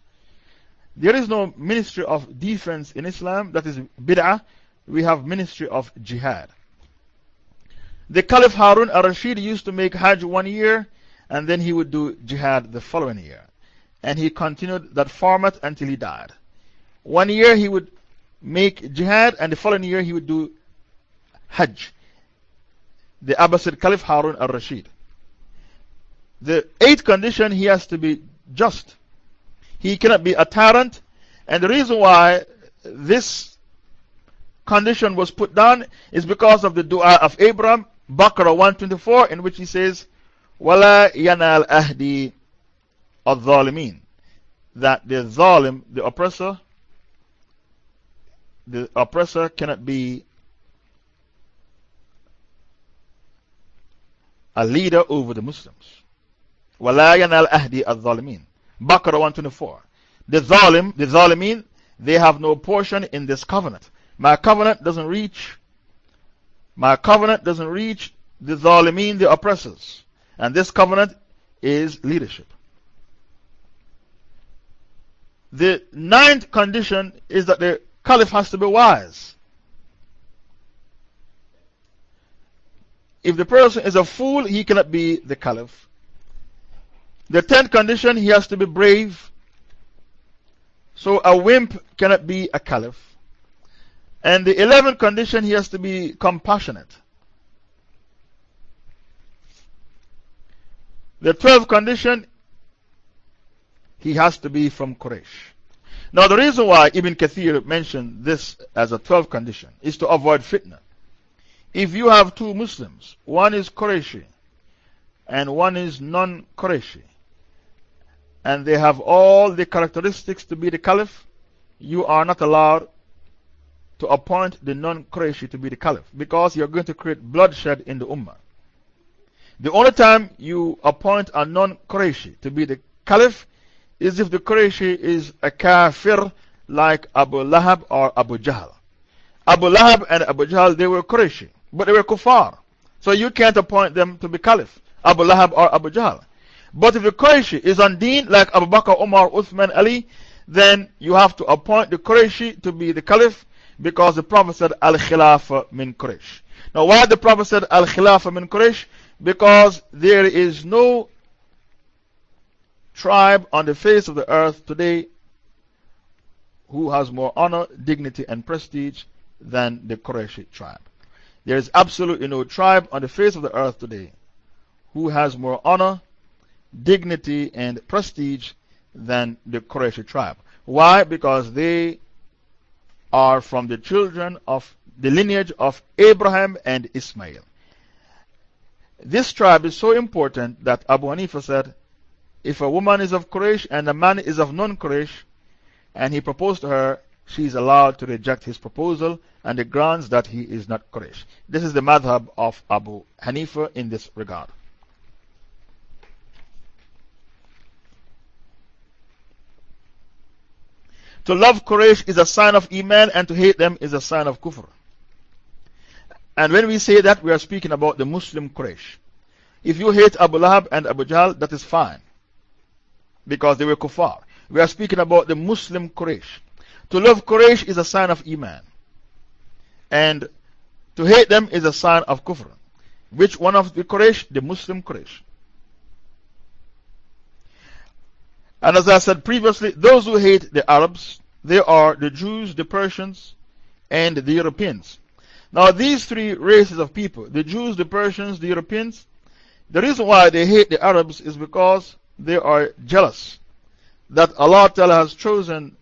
There is no ministry of defense in Islam, that is bid'ah. We have ministry of jihad. The Caliph Harun al Rashid used to make Hajj one year and then he would do jihad the following year. And he continued that format until he died. One year he would make jihad and the following year he would do Hajj. The Abbasid Caliph Harun al Rashid. The eighth condition, he has to be just. He cannot be a tyrant. And the reason why this condition was put down is because of the dua of Abraham, Baqarah 124, in which he says, Wala yanal ahdi al-zalimin. That the zalim, the oppressor, the oppressor cannot be a leader over the Muslims. وَلَا يَنَالْ أَهْدِي الظَّالِمِينَ Baqarah 124. The zalim, the zalimin, they have no portion in this covenant. My covenant doesn't reach, my covenant doesn't reach the zalimin, the oppressors. And this covenant is leadership. The ninth condition is that the caliph has to be wise. If the person is a fool, he cannot be the caliph. The tenth condition, he has to be brave. So a wimp cannot be a caliph. And the eleventh condition, he has to be compassionate. The twelfth condition, he has to be from Quraysh. Now, the reason why Ibn Kathir mentioned this as a twelfth condition is to avoid fitna. If you have two Muslims, one is Qurayshi and one is non Qurayshi, and they have all the characteristics to be the caliph, you are not allowed to appoint the non Qurayshi to be the caliph because you're going to create bloodshed in the Ummah. The only time you appoint a non Qurayshi to be the caliph is if the Qurayshi is a kafir like Abu Lahab or Abu Jahl. Abu Lahab and Abu Jahl, they were Qurayshi, but they were kuffar. So you can't appoint them to be caliph, Abu Lahab or Abu Jahl. But if the Qurayshi is on deen like Abu Bakr, Umar, Uthman, Ali, then you have to appoint the Qurayshi to be the caliph because the Prophet said, Al Khilafa min Quraysh. Now, why the Prophet said, Al Khilafa min Quraysh? Because there is no tribe on the face of the earth today who has more honor, dignity, and prestige than the Quraysh tribe. There is absolutely no tribe on the face of the earth today who has more honor, dignity, and prestige than the Quraysh tribe. Why? Because they are from the children of the lineage of Abraham and Ismail. This tribe is so important that Abu Hanifa said if a woman is of Quraysh and a man is of non Quraysh, and he proposed to her, she is allowed to reject his proposal on the grounds that he is not Quraysh. This is the madhab of Abu Hanifa in this regard. To love Quraysh is a sign of Iman, and to hate them is a sign of Kufr. And when we say that, we are speaking about the Muslim Quraysh. If you hate Abu Lahab and Abu Jahl, that is fine because they were kuffar. We are speaking about the Muslim Quraysh. To love Quraysh is a sign of Iman. And to hate them is a sign of kufr. Which one of the Quraysh? The Muslim Quraysh. And as I said previously, those who hate the Arabs, they are the Jews, the Persians, and the Europeans. Now, these three races of people, the Jews, the Persians, the Europeans, the reason why they hate the Arabs is because they are jealous that Allah Ta'ala has chosen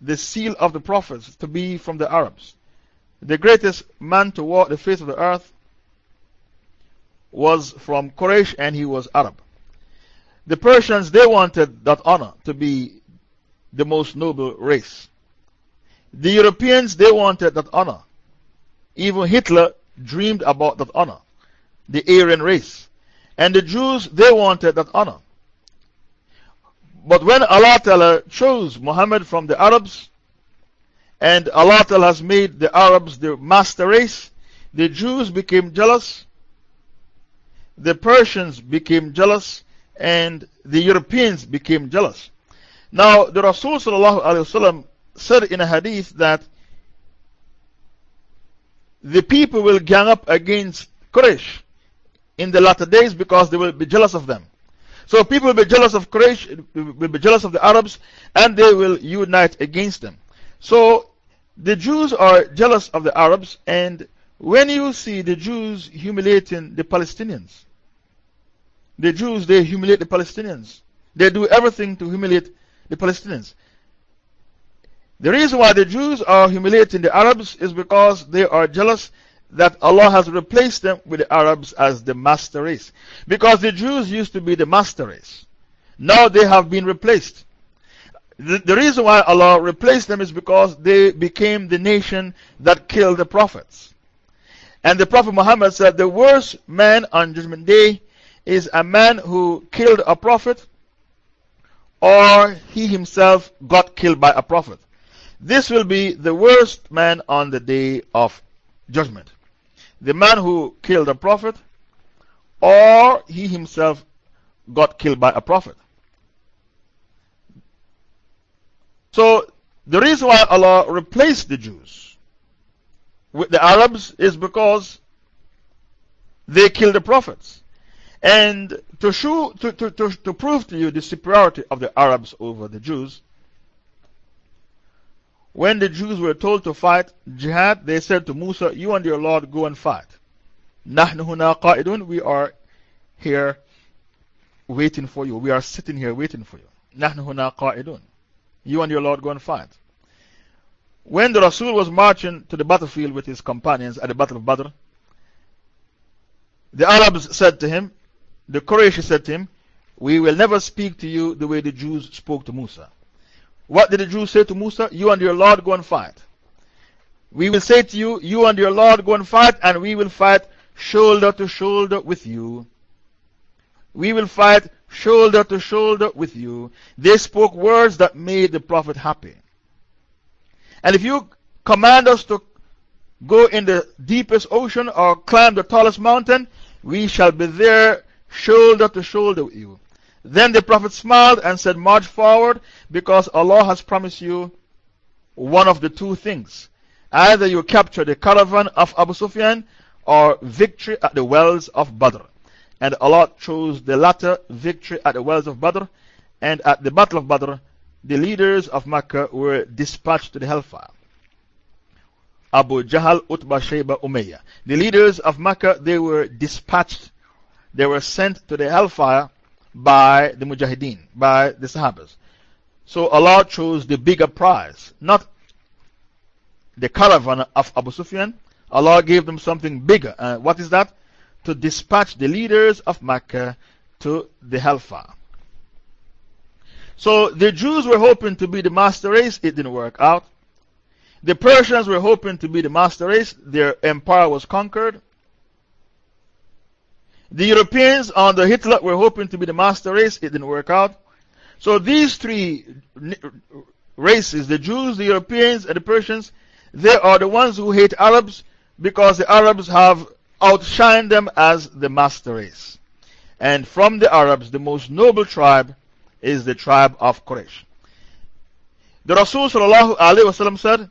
the seal of the prophets to be from the Arabs. The greatest man to walk the face of the earth was from Quraysh and he was Arab. The Persians, they wanted that honor to be the most noble race. The Europeans, they wanted that honor. Even Hitler dreamed about that honor, the Aryan race. And the Jews, they wanted that honor. But when Allah Ta'ala chose Muhammad from the Arabs, and Allah Ta'ala has made the Arabs the master race, the Jews became jealous, the Persians became jealous, and the Europeans became jealous. Now, the Rasul said in a hadith that the people will gang up against Quraysh in the latter days because they will be jealous of them. So people will be jealous of Quraysh, will be jealous of the Arabs, and they will unite against them. So the Jews are jealous of the Arabs, and when you see the Jews humiliating the Palestinians, the Jews, they humiliate the Palestinians. They do everything to humiliate the Palestinians. The reason why the Jews are humiliating the Arabs is because they are jealous that Allah has replaced them with the Arabs as the master race. Because the Jews used to be the master race. Now they have been replaced. The, the reason why Allah replaced them is because they became the nation that killed the prophets. And the Prophet Muhammad said the worst man on Judgment Day is a man who killed a prophet or he himself got killed by a prophet. This will be the worst man on the day of judgment. The man who killed a prophet or he himself got killed by a prophet. So, the reason why Allah replaced the Jews with the Arabs is because they killed the prophets. And to, show, to, to, to, to prove to you the superiority of the Arabs over the Jews, when the Jews were told to fight jihad, they said to Musa, You and your Lord go and fight. We are here waiting for you. We are sitting here waiting for you. You and your Lord go and fight. When the Rasul was marching to the battlefield with his companions at the Battle of Badr, the Arabs said to him, the Quraysh said to him, We will never speak to you the way the Jews spoke to Musa. What did the Jews say to Musa? You and your Lord go and fight. We will say to you, You and your Lord go and fight, and we will fight shoulder to shoulder with you. We will fight shoulder to shoulder with you. They spoke words that made the Prophet happy. And if you command us to go in the deepest ocean or climb the tallest mountain, we shall be there shoulder to shoulder with you. Then the Prophet smiled and said, March forward because Allah has promised you one of the two things. Either you capture the caravan of Abu Sufyan or victory at the wells of Badr. And Allah chose the latter victory at the wells of Badr. And at the Battle of Badr, the leaders of Makkah were dispatched to the hellfire. Abu Jahl, Utbah, Shayba, Umayyah. The leaders of Makkah, they were dispatched, they were sent to the hellfire by the Mujahideen, by the Sahabas. So Allah chose the bigger prize, not the caravan of Abu Sufyan. Allah gave them something bigger. Uh, what is that? to dispatch the leaders of Mecca to the hellfire. So the Jews were hoping to be the master race, it didn't work out. The Persians were hoping to be the master race, their empire was conquered. The Europeans under Hitler were hoping to be the master race, it didn't work out. So these three races, the Jews, the Europeans, and the Persians, they are the ones who hate Arabs because the Arabs have outshined them as the master race. And from the Arabs, the most noble tribe is the tribe of Quraysh. The Rasul said,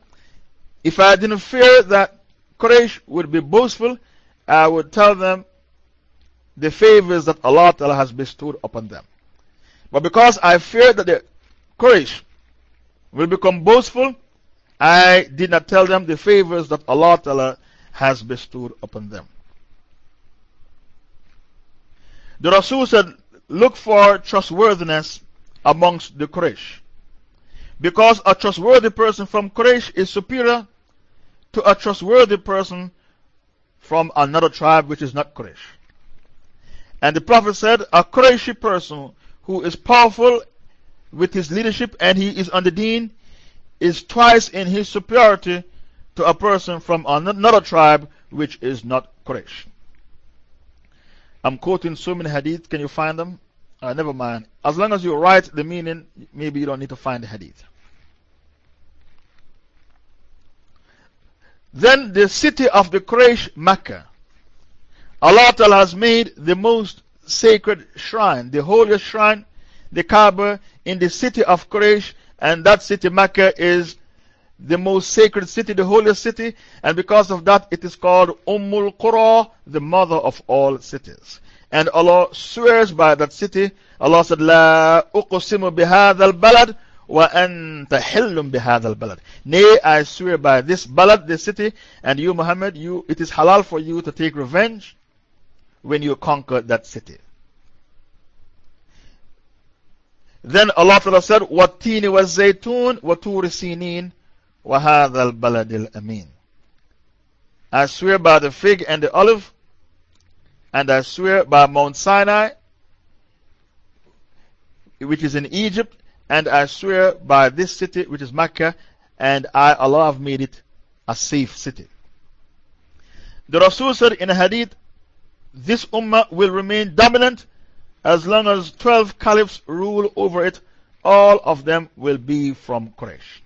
If I didn't fear that Quraysh would be boastful, I would tell them the favors that Allah Ta'ala has bestowed upon them. But because I feared that the Quraysh will become boastful, I did not tell them the favors that Allah Ta'ala has bestowed upon them. The Rasul said, Look for trustworthiness amongst the Quraysh. Because a trustworthy person from Quraysh is superior to a trustworthy person from another tribe which is not Quraysh. And the Prophet said, A Qurayshi person who is powerful with his leadership and he is on the deen is twice in his superiority to a person from another tribe which is not Quraysh. I'm quoting so many hadith. Can you find them? Uh, never mind. As long as you write the meaning, maybe you don't need to find the hadith. Then the city of the Quraysh, Mecca. Allah Ta'ala has made the most sacred shrine, the holiest shrine, the Kaaba, in the city of Quraysh, and that city, Mecca, is the most sacred city, the holiest city, and because of that it is called Ummul Qura, the mother of all cities. And Allah swears by that city. Allah said, La uqsimu bihadha al-balad wa anta hillum bihadha al-balad. Nay, I swear by this balad, this city, and you Muhammad, you, it is halal for you to take revenge when you conquer that city. Then Allah said, وَالتِّينِ وَالزَّيْتُونِ وَتُورِ سِينِينَ وَهَذَا الْبَلَدِ الْأَمِينَ I swear by the fig and the olive, and I swear by Mount Sinai, which is in Egypt, and I swear by this city which is Mecca, and I, Allah, have made it a safe city. The Rasul said in a hadith, this Ummah will remain dominant as long as 12 caliphs rule over it, all of them will be from Quraysh.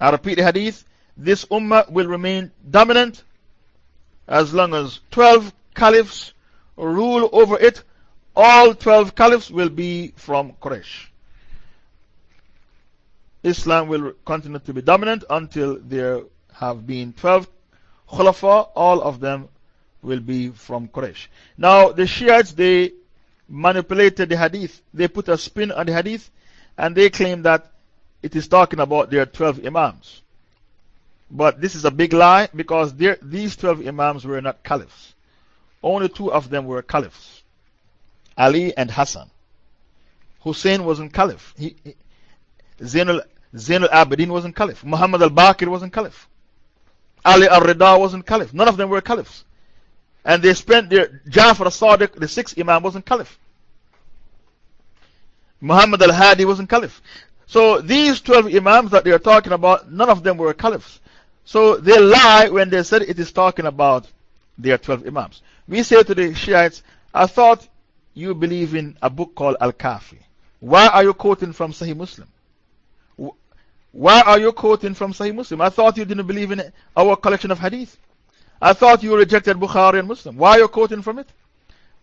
I repeat the hadith, this Ummah will remain dominant as long as 12 caliphs rule over it, all 12 caliphs will be from Quraysh. Islam will continue to be dominant until there have been 12 Khulafa, all of them will be from Quraysh. Now, the Shiites, they manipulated the hadith. They put a spin on the hadith and they claim that it is talking about their 12 Imams. But this is a big lie because these 12 Imams were not caliphs. Only two of them were caliphs Ali and Hassan. Hussein wasn't caliph. He, he, Zainul, Zainul Abidin wasn't caliph. Muhammad al Baqir wasn't caliph. Ali al Rida wasn't caliph. None of them were caliphs. And they spent their Jafar al Sadiq, the sixth Imam, wasn't caliph. Muhammad al Hadi wasn't caliph. So these 12 Imams that they are talking about, none of them were caliphs. So they lie when they said it is talking about their 12 Imams. We say to the Shiites, I thought you believe in a book called Al Kafi. Why are you quoting from Sahih Muslim? Why are you quoting from Sahih Muslim? I thought you didn't believe in our collection of hadith. I thought you rejected Bukhari and Muslim. Why are you quoting from it?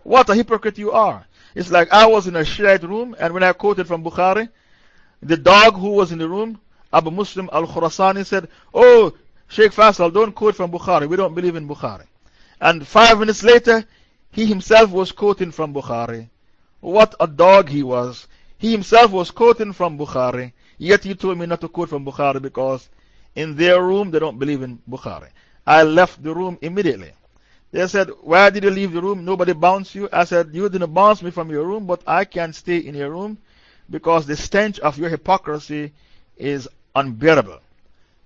What a hypocrite you are. It's like I was in a Shiite room, and when I quoted from Bukhari, the dog who was in the room, Abu Muslim al Khurasani, said, Oh, Sheikh Faisal, don't quote from Bukhari. We don't believe in Bukhari. And five minutes later, he himself was quoting from Bukhari. What a dog he was. He himself was quoting from Bukhari. Yet he told me not to quote from Bukhari because in their room they don't believe in Bukhari. I left the room immediately. They said, Why did you leave the room? Nobody bounced you. I said, You didn't bounce me from your room, but I can't stay in your room because the stench of your hypocrisy is unbearable.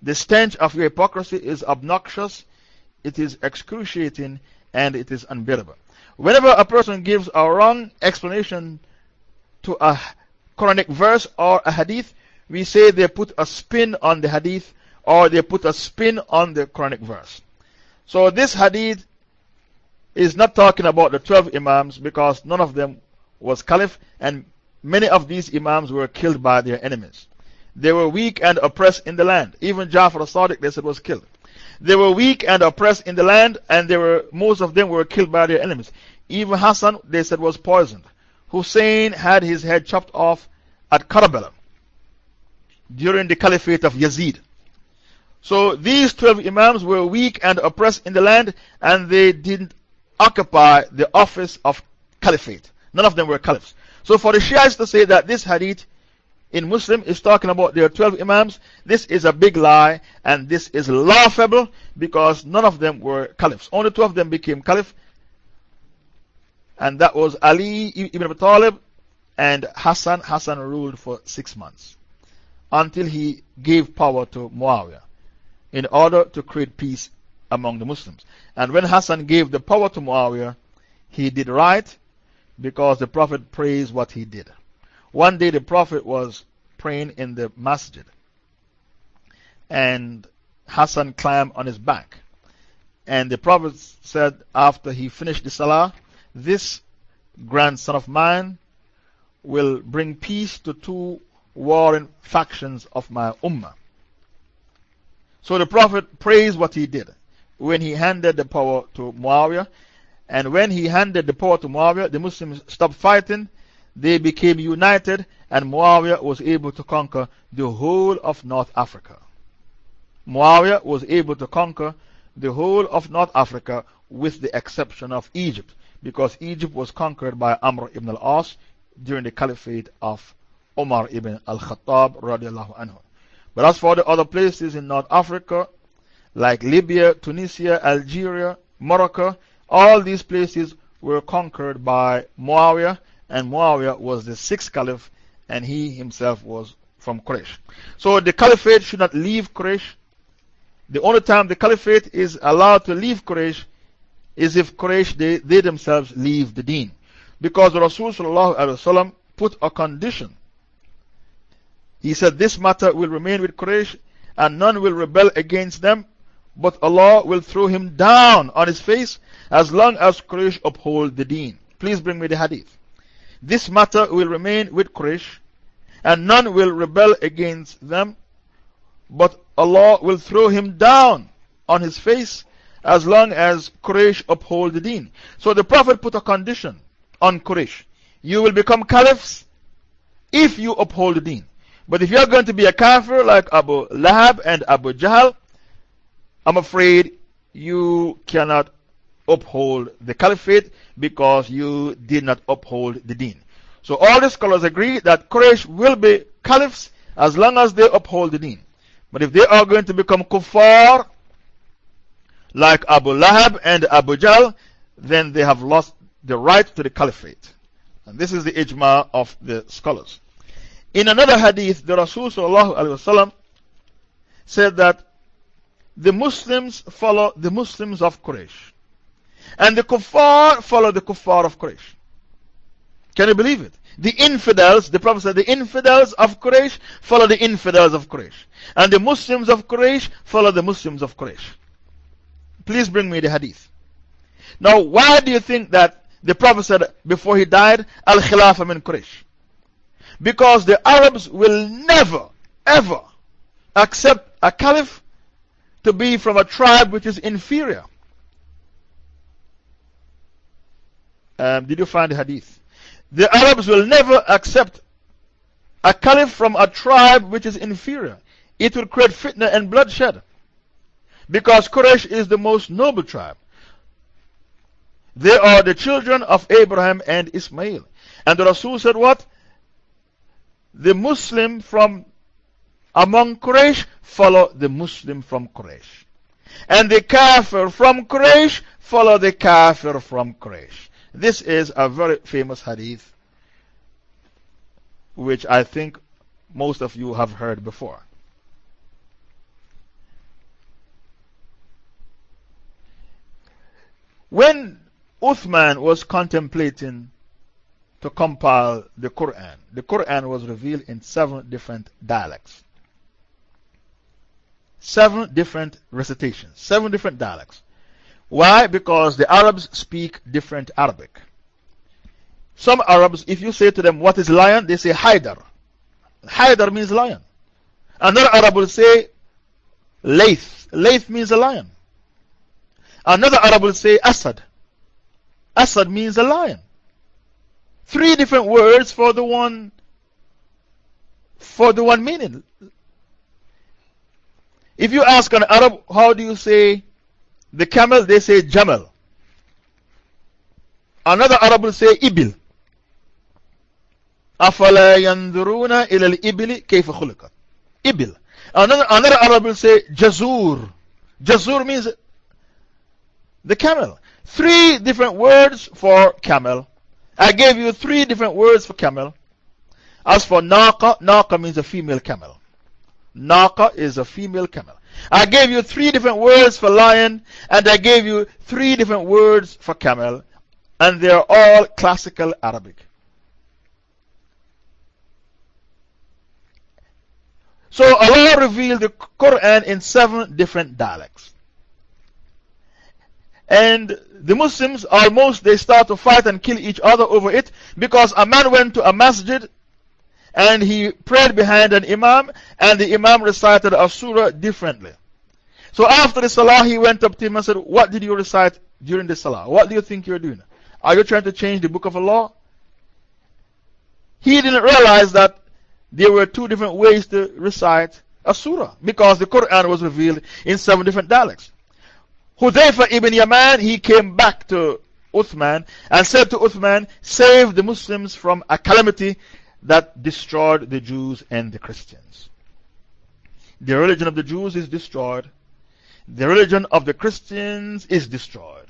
The stench of your hypocrisy is obnoxious, it is excruciating, and it is unbearable. Whenever a person gives a wrong explanation to a Quranic verse or a hadith, we say they put a spin on the hadith or they put a spin on the Quranic verse. So this hadith is not talking about the 12 Imams because none of them was Caliph and many of these Imams were killed by their enemies. They were weak and oppressed in the land. Even Jafar al-Sadiq, they said, was killed. They were weak and oppressed in the land, and they were, most of them were killed by their enemies. Even Hassan, they said, was poisoned. Hussein had his head chopped off at Karbala during the caliphate of Yazid. So these 12 Imams were weak and oppressed in the land, and they didn't occupy the office of caliphate. None of them were caliphs. So for the Shiites to say that this hadith in Muslim is talking about their 12 Imams, this is a big lie and this is laughable because none of them were caliphs. Only two of them became caliph, and that was Ali ibn Abi Talib and Hassan. Hassan ruled for six months until he gave power to Muawiyah in order to create peace among the Muslims. And when Hassan gave the power to Muawiyah, he did right because the Prophet praised what he did. One day the Prophet was praying in the masjid and Hassan climbed on his back. And the Prophet said after he finished the salah, This grandson of mine will bring peace to two warring factions of my ummah. So the Prophet praised what he did when he handed the power to Muawiyah. And when he handed the power to Muawiyah, the Muslims stopped fighting they became united, and Muawiyah was able to conquer the whole of North Africa. Muawiyah was able to conquer the whole of North Africa with the exception of Egypt, because Egypt was conquered by Amr ibn al As during the caliphate of Omar ibn al Khattab. But as for the other places in North Africa, like Libya, Tunisia, Algeria, Morocco, all these places were conquered by Muawiyah and Muawiyah was the sixth caliph, and he himself was from Quraysh. So the caliphate should not leave Quraysh. The only time the caliphate is allowed to leave Quraysh is if Quraysh they, they themselves leave the deen. Because Rasulullah put a condition. He said, This matter will remain with Quraysh, and none will rebel against them, but Allah will throw him down on his face as long as Quraysh uphold the deen. Please bring me the hadith. This matter will remain with Quraysh, and none will rebel against them, but Allah will throw him down on his face as long as Quraysh uphold the deen. So the Prophet put a condition on Quraysh. You will become caliphs if you uphold the deen. But if you're going to be a kafir like Abu Lahab and Abu Jahl, I'm afraid you cannot uphold the caliphate because you did not uphold the deen. So all the scholars agree that Quraysh will be caliphs as long as they uphold the deen. But if they are going to become kuffar, like Abu Lahab and Abu Jahl, then they have lost the right to the caliphate. And this is the ijma of the scholars. In another hadith, the Rasul said that the Muslims follow the Muslims of Quraysh. And the kuffar follow the kuffar of Quraysh. Can you believe it? The infidels, the Prophet said, the infidels of Quraysh follow the infidels of Quraysh. And the Muslims of Quraysh follow the Muslims of Quraysh. Please bring me the hadith. Now, why do you think that the Prophet said before he died, Al Khilafah min Quraysh? Because the Arabs will never, ever accept a caliph to be from a tribe which is inferior. Um, did you find the hadith? The Arabs will never accept a caliph from a tribe which is inferior. It will create fitna and bloodshed. Because Quraysh is the most noble tribe. They are the children of Abraham and Ismail. And the Rasul said, What? The Muslim from among Quraysh follow the Muslim from Quraysh. And the Kafir from Quraysh follow the Kafir from Quraysh. This is a very famous hadith which I think most of you have heard before. When Uthman was contemplating to compile the Quran, the Quran was revealed in seven different dialects. Seven different recitations, seven different dialects. Why? Because the Arabs speak different Arabic. Some Arabs, if you say to them, What is lion? they say Haidar. Haidar means lion. Another Arab will say Laith. Laith means a lion. Another Arab will say Asad. Asad means a lion. Three different words for the one for the one meaning. If you ask an Arab, how do you say the camel, they say Jamal. Another Arab will say Ibil. أفلا ينظرون إلى الإبل كيف خلقت Ibil. Another, another Arab will say Jazur. Jazur means the camel. Three different words for camel. I gave you three different words for camel. As for Naqa, Naqa means a female camel. Naqa is a female camel. I gave you three different words for lion, and I gave you three different words for camel, and they are all classical Arabic. So Allah revealed the Quran in seven different dialects. And the Muslims almost they start to fight and kill each other over it because a man went to a masjid and he prayed behind an imam, and the imam recited a surah differently. So after the salah, he went up to him and said, What did you recite during the salah? What do you think you're doing? Are you trying to change the book of Allah? He didn't realize that there were two different ways to recite a surah because the Quran was revealed in seven different dialects. Hudayfa ibn Yaman, he came back to Uthman and said to Uthman, Save the Muslims from a calamity that destroyed the Jews and the Christians. The religion of the Jews is destroyed, the religion of the Christians is destroyed.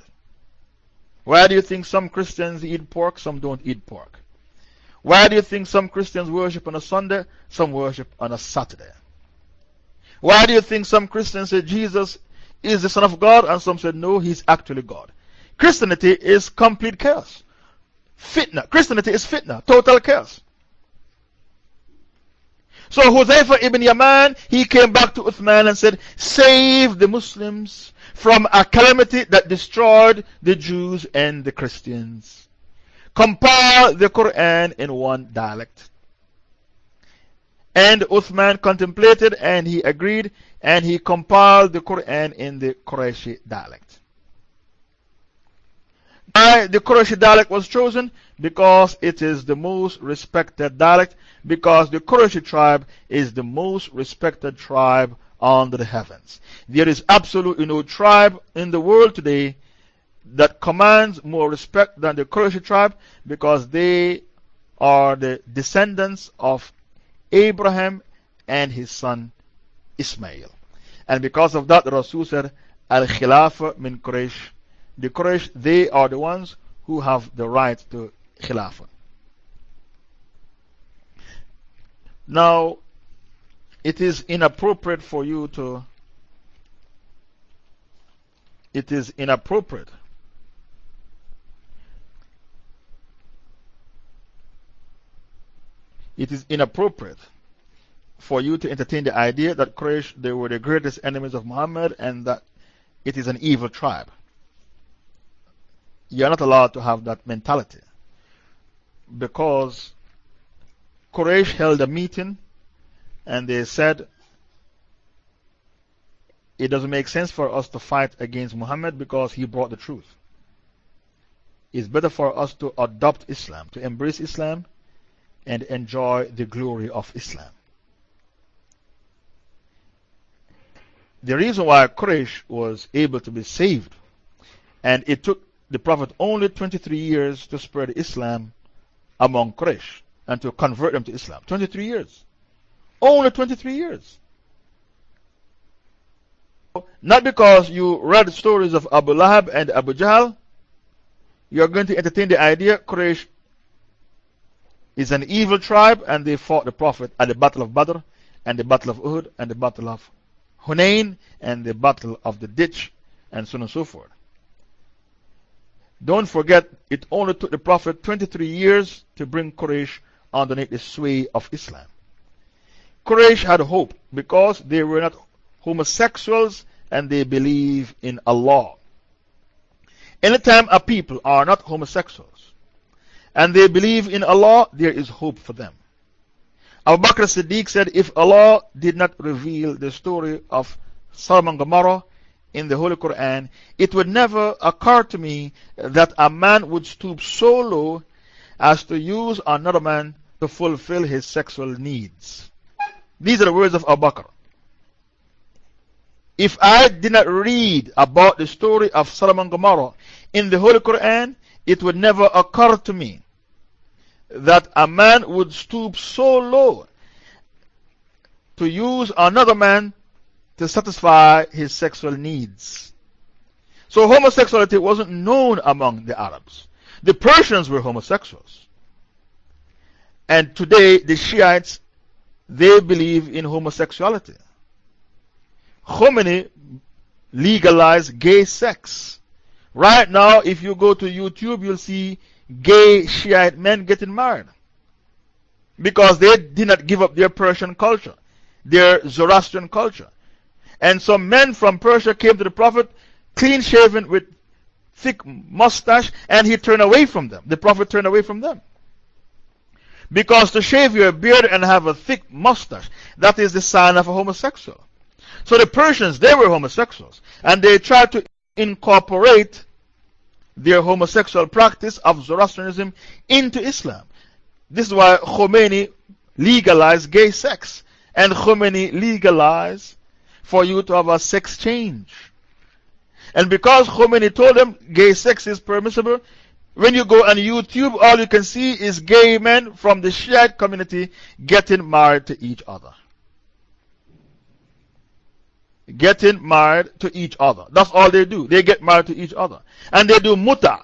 Why do you think some Christians eat pork, some don't eat pork? Why do you think some Christians worship on a Sunday, some worship on a Saturday? Why do you think some Christians say Jesus is the Son of God and some said no, he's actually God? Christianity is complete chaos. Fitna. Christianity is fitna, total chaos. So Huzaifa ibn Yaman, he came back to Uthman and said, Save the Muslims from a calamity that destroyed the Jews and the Christians. Compile the Quran in one dialect. And Uthman contemplated and he agreed and he compiled the Quran in the Qurayshi dialect. Why the Qurayshi dialect was chosen? Because it is the most respected dialect, because the Qurayshi tribe is the most respected tribe under the heavens. There is absolutely no tribe in the world today that commands more respect than the Qurayshi tribe because they are the descendants of Abraham and his son Ismail. And because of that, Rasul said, Al Khilafah min Quraysh. The Quraysh, they are the ones who have the right to Khilafah. Now, it is inappropriate for you to. It is inappropriate it is inappropriate for you to entertain the idea that Quraysh they were the greatest enemies of Muhammad and that it is an evil tribe. You are not allowed to have that mentality because Quraysh held a meeting and they said it doesn't make sense for us to fight against Muhammad because he brought the truth. It's better for us to adopt Islam, to embrace Islam, and enjoy the glory of Islam. The reason why Quraysh was able to be saved, and it took the Prophet only 23 years to spread Islam among Quraysh and to convert them to Islam. 23 years. Only 23 years. Not because you read stories of Abu Lahab and Abu Jahl, you are going to entertain the idea Quraysh is an evil tribe and they fought the Prophet at the Battle of Badr and the Battle of Uhud and the Battle of Hunain and the Battle of the Ditch and so on and so forth. Don't forget, it only took the Prophet 23 years to bring Quraysh underneath the sway of Islam. Quraysh had hope because they were not homosexuals and they believe in Allah. Anytime a people are not homosexuals, and they believe in Allah, there is hope for them. Abu Bakr Siddiq said, If Allah did not reveal the story of Sodom and Gomorrah in the Holy Quran, it would never occur to me that a man would stoop so low as to use another man to fulfill his sexual needs. These are the words of Abu Bakr. If I did not read about the story of Sodom and Gomorrah in the Holy Quran, it would never occur to me that a man would stoop so low to use another man to satisfy his sexual needs. So homosexuality wasn't known among the Arabs. The Persians were homosexuals. And today, the Shiites, they believe in homosexuality. Khomeini legalized gay sex. Right now, if you go to YouTube, you'll see gay Shiite men getting married. Because they did not give up their Persian culture, their Zoroastrian culture. And some men from Persia came to the Prophet clean shaven with thick mustache, and he turned away from them. The Prophet turned away from them. Because to shave your beard and have a thick mustache, that is the sign of a homosexual. So the Persians, they were homosexuals. And they tried to incorporate their homosexual practice of Zoroastrianism into Islam. This is why Khomeini legalized gay sex. And Khomeini legalized for you to have a sex change. And because Khomeini told them gay sex is permissible, when you go on YouTube, all you can see is gay men from the Shiite community getting married to each other getting married to each other. That's all they do. They get married to each other. And they do muta.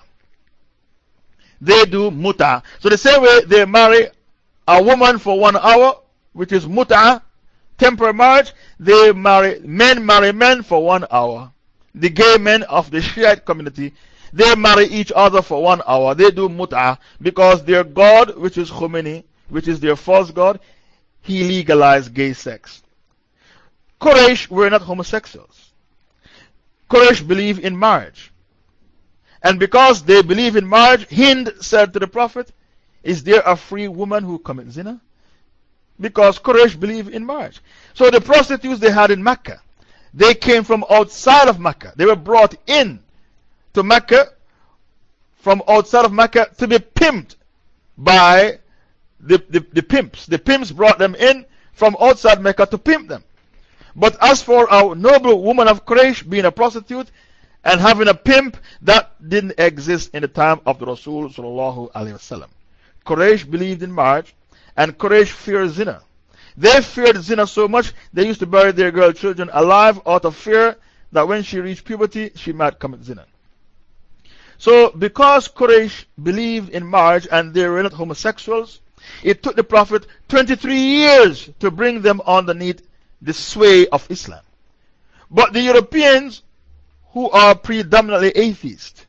They do muta. So the same way they marry a woman for one hour, which is muta, temporary marriage, they marry, men marry men for one hour. The gay men of the Shiite community, they marry each other for one hour. They do muta because their God, which is Khomeini, which is their false God, he legalized gay sex. Quraysh were not homosexuals. Quraysh believe in marriage. And because they believe in marriage, Hind said to the Prophet, Is there a free woman who commits zina? Because Quraysh believe in marriage. So the prostitutes they had in Mecca, they came from outside of Mecca. They were brought in to Mecca from outside of Mecca to be pimped by the, the, the pimps. The pimps brought them in from outside Mecca to pimp them. But as for a noble woman of Quraysh being a prostitute and having a pimp, that didn't exist in the time of the Rasul. Quraysh believed in marriage and Quraysh feared zina. They feared zina so much they used to bury their girl children alive out of fear that when she reached puberty she might commit zina. So, because Quraysh believed in marriage and they were not homosexuals, it took the Prophet 23 years to bring them underneath the sway of Islam. But the Europeans, who are predominantly atheists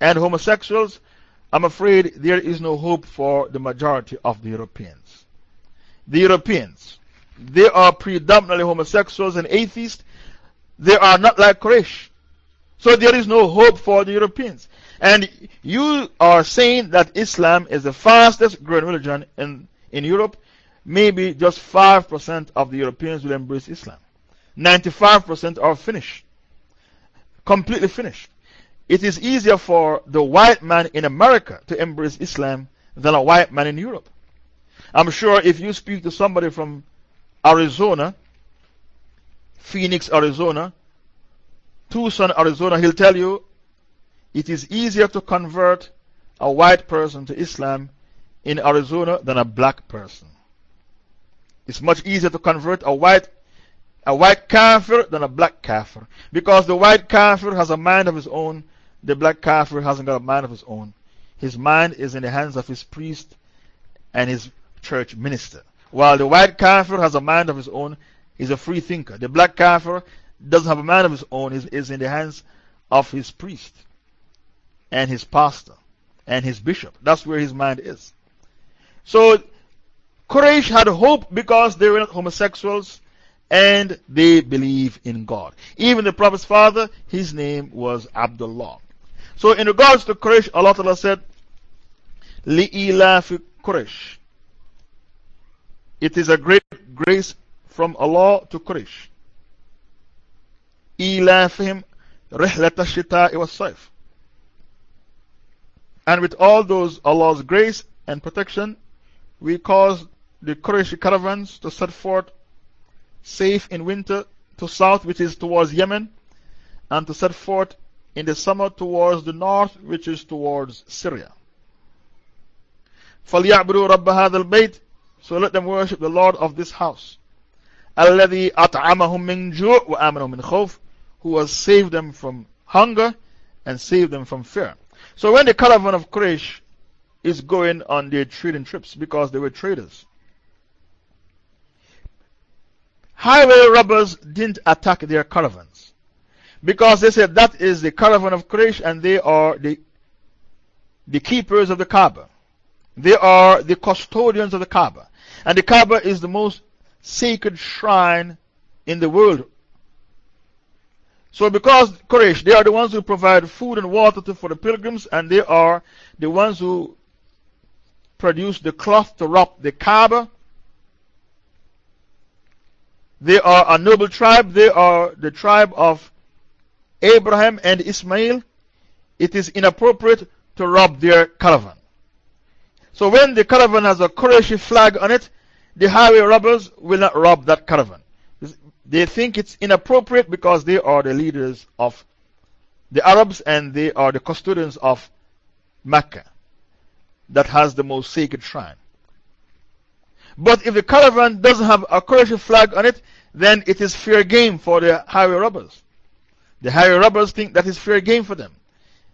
and homosexuals, I'm afraid there is no hope for the majority of the Europeans. The Europeans, they are predominantly homosexuals and atheists. They are not like Quraysh. So there is no hope for the Europeans. And you are saying that Islam is the fastest growing religion in, in Europe. Maybe just 5% of the Europeans will embrace Islam. 95% are finished. Completely finished. It is easier for the white man in America to embrace Islam than a white man in Europe. I'm sure if you speak to somebody from Arizona, Phoenix, Arizona, Tucson, Arizona, he'll tell you it is easier to convert a white person to Islam in Arizona than a black person. It's much easier to convert a white, a white kafir than a black kafir. Because the white kafir has a mind of his own, the black kafir hasn't got a mind of his own. His mind is in the hands of his priest and his church minister. While the white kafir has a mind of his own, he's a free thinker. The black kafir doesn't have a mind of his own, he's, is in the hands of his priest and his pastor and his bishop. That's where his mind is. So, Quraysh had hope because they were not homosexuals and they believe in God. Even the Prophet's father, his name was Abdullah. So, in regards to Quraysh, Allah said, "Li fi Quraysh. It is a great grace from Allah to Quraysh. Ila fihim rihlat ash-shita'i was-sayf. And with all those Allah's grace and protection, we caused the Quraysh caravans to set forth safe in winter to south, which is towards Yemen, and to set forth in the summer towards the north, which is towards Syria. فَلْيَعْبُدُوا رَبَّ هَذَا الْبَيْتِ So let them worship the Lord of this house. الَّذِي أَطْعَمَهُم مِّن جُوعٍ وَآمَنَهُم مِّن خَوْفٍ Who has saved them from hunger and saved them from fear. So when the caravan of Quraysh is going on their trading trips because they were traders, Highway robbers didn't attack their caravans because they said that is the caravan of Quraysh and they are the, the keepers of the Kaaba. They are the custodians of the Kaaba. And the Kaaba is the most sacred shrine in the world so, because Quraysh, they are the ones who provide food and water to, for the pilgrims, and they are the ones who produce the cloth to wrap the Kaaba. They are a noble tribe. They are the tribe of Abraham and Ismail. It is inappropriate to rob their caravan. So, when the caravan has a Quraysh flag on it, the highway robbers will not rob that caravan. They think it's inappropriate because they are the leaders of the Arabs and they are the custodians of Mecca that has the most sacred shrine. But if the caravan doesn't have a Quraysh flag on it, then it is fair game for the highway robbers. The highway robbers think that is fair game for them.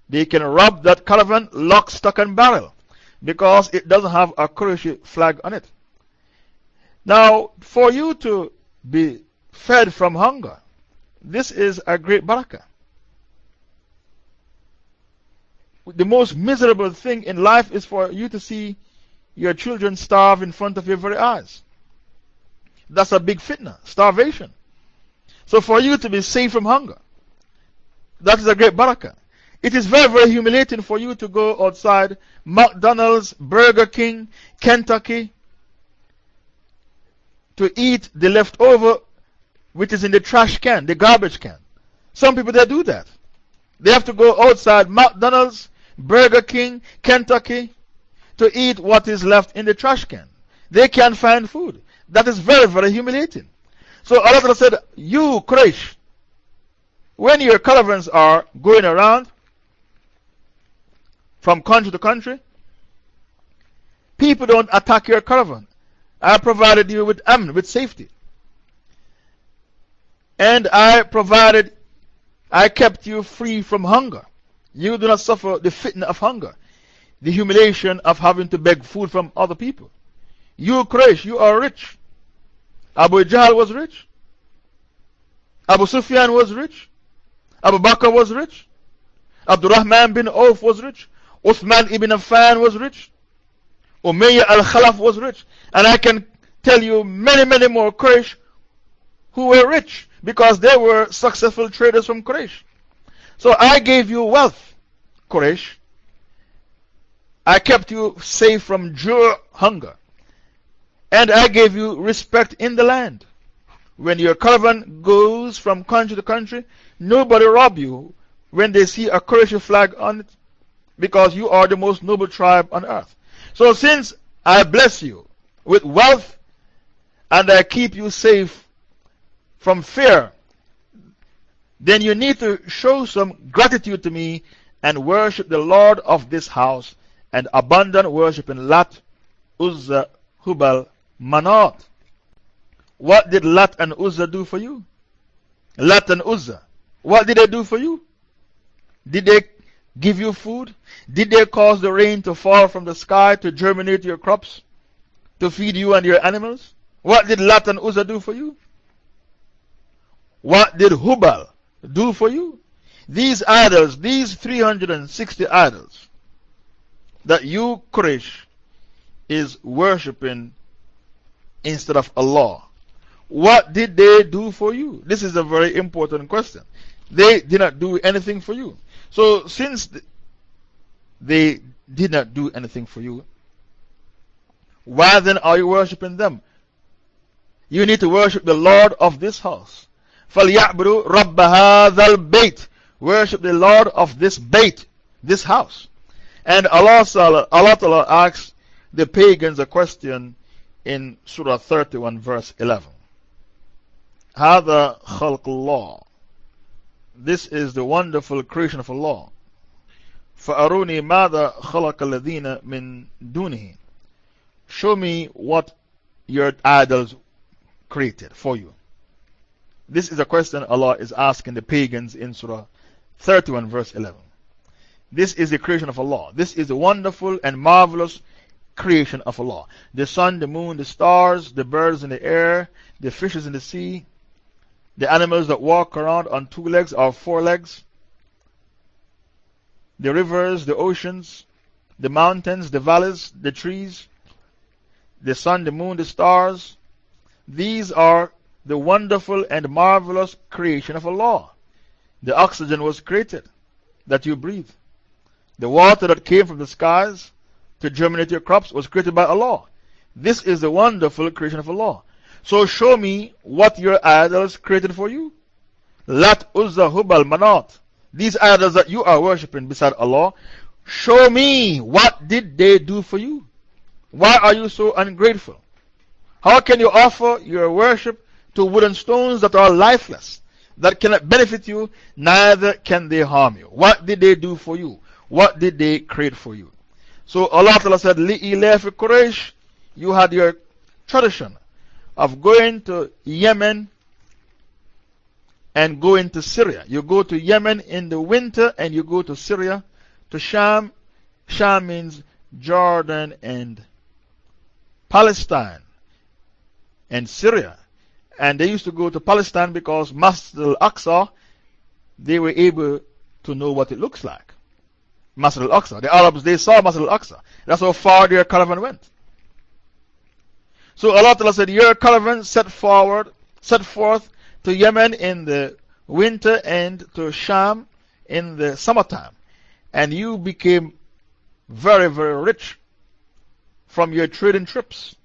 They can rob that caravan lock, stock, and barrel because it doesn't have a Quraysh flag on it. Now, for you to be fed from hunger. This is a great barakah. The most miserable thing in life is for you to see your children starve in front of your very eyes. That's a big fitna, starvation. So for you to be saved from hunger, that is a great barakah. It is very, very humiliating for you to go outside McDonald's, Burger King, Kentucky to eat the leftover which is in the trash can, the garbage can. Some people they do that. They have to go outside McDonald's, Burger King, Kentucky to eat what is left in the trash can. They can't find food. That is very, very humiliating. So Allah said, You, Quraysh, when your caravans are going around from country to country, people don't attack your caravan. I provided you with amn, with safety. And I provided, I kept you free from hunger. You do not suffer the fitna of hunger, the humiliation of having to beg food from other people. You, Quraysh, you are rich. Abu Jahl was rich. Abu Sufyan was rich. Abu Bakr was rich. Abdurrahman bin Auf was rich. Uthman ibn Affan was rich. Umayyah al Khalaf was rich. And I can tell you many, many more Quraysh who were rich because they were successful traders from Quraysh. So I gave you wealth, Quraysh. I kept you safe from jur hunger. And I gave you respect in the land. When your caravan goes from country to country, nobody rob you when they see a Quraysh flag on it because you are the most noble tribe on earth. So since I bless you with wealth and I keep you safe from fear, then you need to show some gratitude to me and worship the Lord of this house and abandon worship in Lat, Uzza, Hubal, Manat. What did Lat and Uzza do for you? Lat and Uzza. What did they do for you? Did they give you food? Did they cause the rain to fall from the sky to germinate your crops? To feed you and your animals? What did Lat and Uzza do for you? What did Hubal do for you? These idols, these 360 idols that you, Quraysh, is worshipping instead of Allah. What did they do for you? This is a very important question. They did not do anything for you. So, since they did not do anything for you, why then are you worshipping them? You need to worship the Lord of this house. فَلْيَعْبُدُوا رَبَّ هَذَا الْبَيْتِ Worship the Lord of this bait, this house. And Allah, Allah asks the pagans a question in Surah 31, verse 11. هذا خلق الله This is the wonderful creation of Allah. فأروني ماذا خلق الذين من دونه Show me what your idols created for you. This is a question Allah is asking the pagans in Surah 31, verse 11. This is the creation of Allah. This is the wonderful and marvelous creation of Allah. The sun, the moon, the stars, the birds in the air, the fishes in the sea, the animals that walk around on two legs or four legs, the rivers, the oceans, the mountains, the valleys, the trees, the sun, the moon, the stars. These are the wonderful and marvelous creation of Allah. The oxygen was created that you breathe. The water that came from the skies to germinate your crops was created by Allah. This is the wonderful creation of Allah. So show me what your idols created for you. Lat Uzza Hubal Manat. These idols that you are worshipping beside Allah, show me what did they do for you? Why are you so ungrateful? How can you offer your worship to wooden stones that are lifeless, that cannot benefit you, neither can they harm you? What did they do for you? What did they create for you? So Allah Ta'ala said, Li'ilafi Quraysh, you had your tradition of going to Yemen and going to Syria. You go to Yemen in the winter and you go to Syria, to Sham. Sham means Jordan and Palestine and Syria. And they used to go to Palestine because Masjid al Aqsa, they were able to know what it looks like. Masjid al-Aqsa. The Arabs, they saw Masjid al-Aqsa. That's how far their caravan went. So Allah Ta'ala said, Your caravan set forward, set forth to Yemen in the winter and to Sham in the summertime. And you became very, very rich from your trading trips.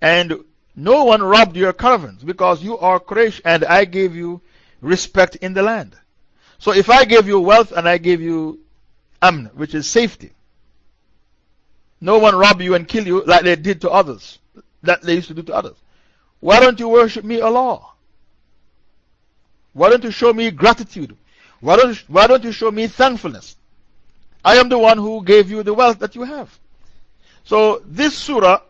And no one robbed your caravans because you are Quraysh and I gave you respect in the land. So if I gave you wealth and I gave you amn, which is safety, no one rob you and kill you like they did to others that they used to do to others. Why don't you worship me, Allah? Why don't you show me gratitude? Why don't, why don't you show me thankfulness? I am the one who gave you the wealth that you have. So, this surah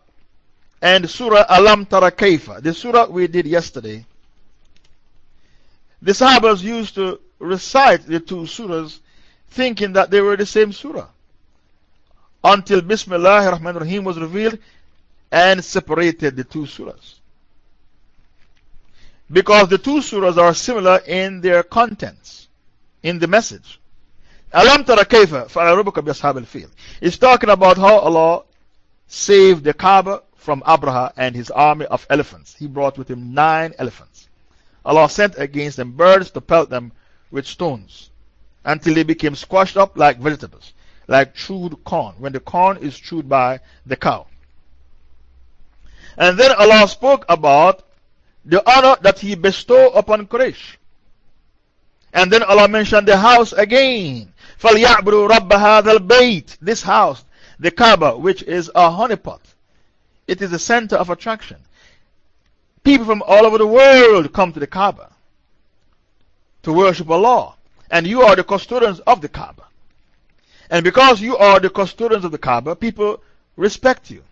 and Surah Alam Tara Kaifa, the surah we did yesterday, the Sahabas used to recite the two surahs thinking that they were the same surah. Until Bismillah ar-Rahman ar-Rahim was revealed and separated the two surahs. Because the two surahs are similar in their contents, in the message. Alam tara kayfa fa'arabuka bi ashab al-fil. It's talking about how Allah saved the Kaaba from Abraha and his army of elephants. He brought with him nine elephants. Allah sent against them birds to pelt them with stones until they became squashed up like vegetables, like chewed corn, when the corn is chewed by the cow. And then Allah spoke about the honor that He bestowed upon Quraysh. And then Allah mentioned the house again. فَلْيَعْبُدُوا رَبَّ هَذَا الْبَيْتِ This house, the Kaaba, which is a honeypot. It is the center of attraction. People from all over the world come to the Kaaba to worship Allah. And you are the custodians of the Kaaba. And because you are the custodians of the Kaaba, people respect you.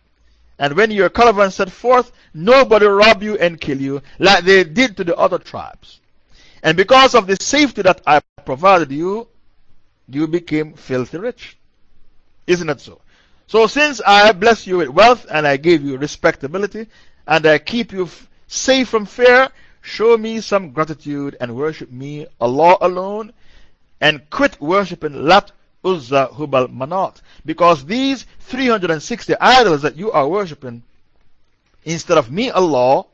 And when your caravan set forth, nobody rob you and kill you like they did to the other tribes. And because of the safety that I provided you, you became filthy rich. Isn't it so? So, since I bless you with wealth and I gave you respectability and I keep you safe from fear, show me some gratitude and worship me, Allah alone, and quit worshipping Lat Uzza, Hubal, Manat. Because these 360 idols that you are worshipping, instead of me, Allah,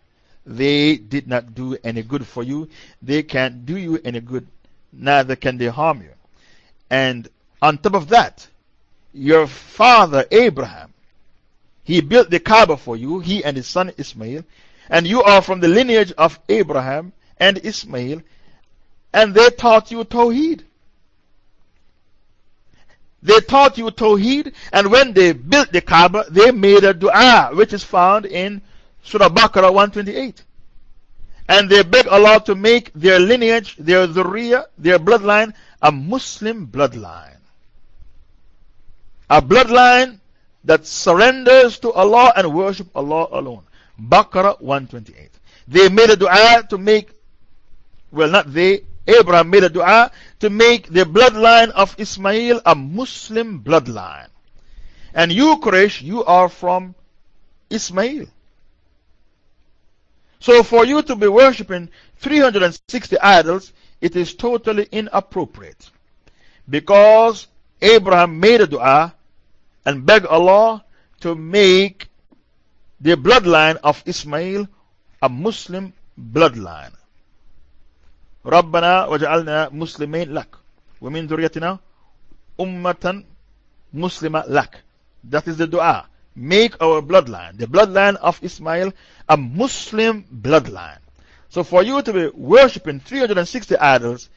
they did not do any good for you. They can't do you any good, neither can they harm you. And on top of that, your father Abraham, he built the Kaaba for you, he and his son Ismail, and you are from the lineage of Abraham and Ismail, and they taught you Tawheed. They taught you Tawheed, and when they built the Kaaba, they made a dua, which is found in Surah Baqarah 128. And they beg Allah to make their lineage, their dhurriya, their bloodline, a Muslim bloodline. A bloodline that surrenders to Allah and worship Allah alone. Baqarah 128. They made a dua to make, well, not they, Abraham made a dua to make the bloodline of Ismail a Muslim bloodline. And you, Quraysh, you are from Ismail. So for you to be worshipping 360 idols, it is totally inappropriate. Because Abraham made a dua and begged Allah to make the bloodline of Ismail a Muslim bloodline. ربنا وجعلنا مسلمين لك ومن ذريتنا أمة مسلمة لك That is the dua. Make our bloodline, the bloodline of Ismail, a Muslim bloodline. So for you to be worshipping 360 idols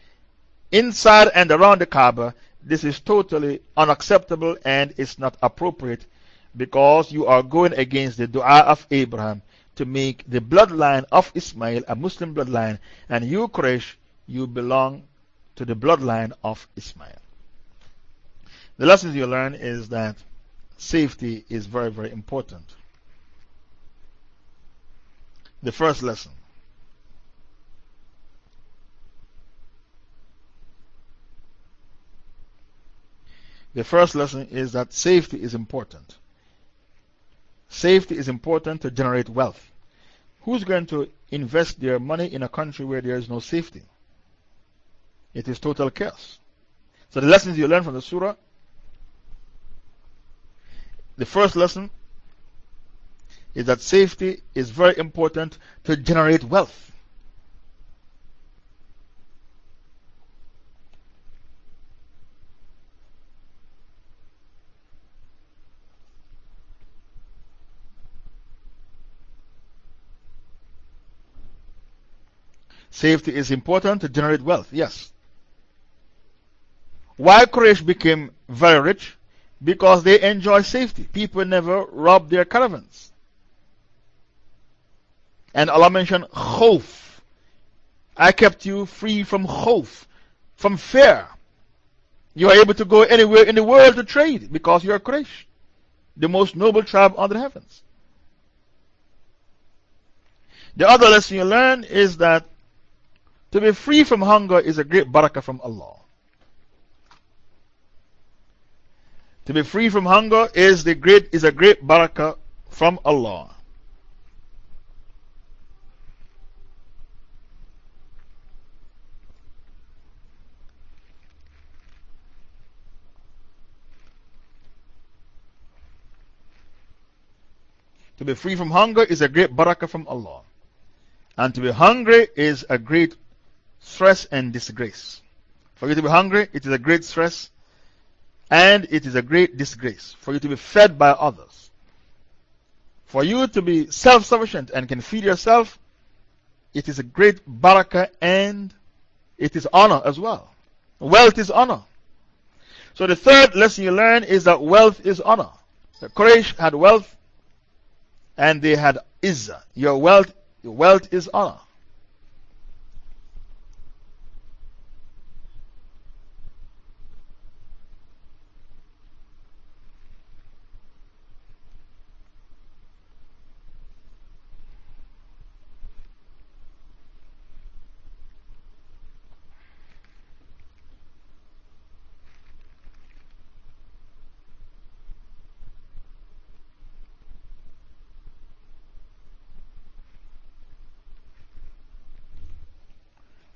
inside and around the Kaaba, this is totally unacceptable and it's not appropriate because you are going against the dua of Abraham to make the bloodline of Ismail a Muslim bloodline, and you, Quraysh, you belong to the bloodline of Ismail. The lessons you learn is that safety is very, very important. The first lesson. The first lesson is that safety is important. Safety is important to generate wealth. Who's going to invest their money in a country where there is no safety? It is total chaos. So, the lessons you learn from the surah the first lesson is that safety is very important to generate wealth. Safety is important to generate wealth, yes. Why Quraysh became very rich? Because they enjoy safety. People never rob their caravans. And Allah mentioned khawf. I kept you free from khawf, from fear. You are able to go anywhere in the world to trade because you are Quraysh, the most noble tribe under the heavens. The other lesson you learn is that to be free from hunger is a great barakah from Allah. To be free from hunger is, the great, is a great barakah from Allah. To be free from hunger is a great barakah from Allah. And to be hungry is a great stress and disgrace. For you to be hungry, it is a great stress and it is a great disgrace. For you to be fed by others. For you to be self sufficient and can feed yourself, it is a great barakah and it is honor as well. Wealth is honor. So the third lesson you learn is that wealth is honor. The Quraysh had wealth and they had izzah. Your wealth, your wealth is honor.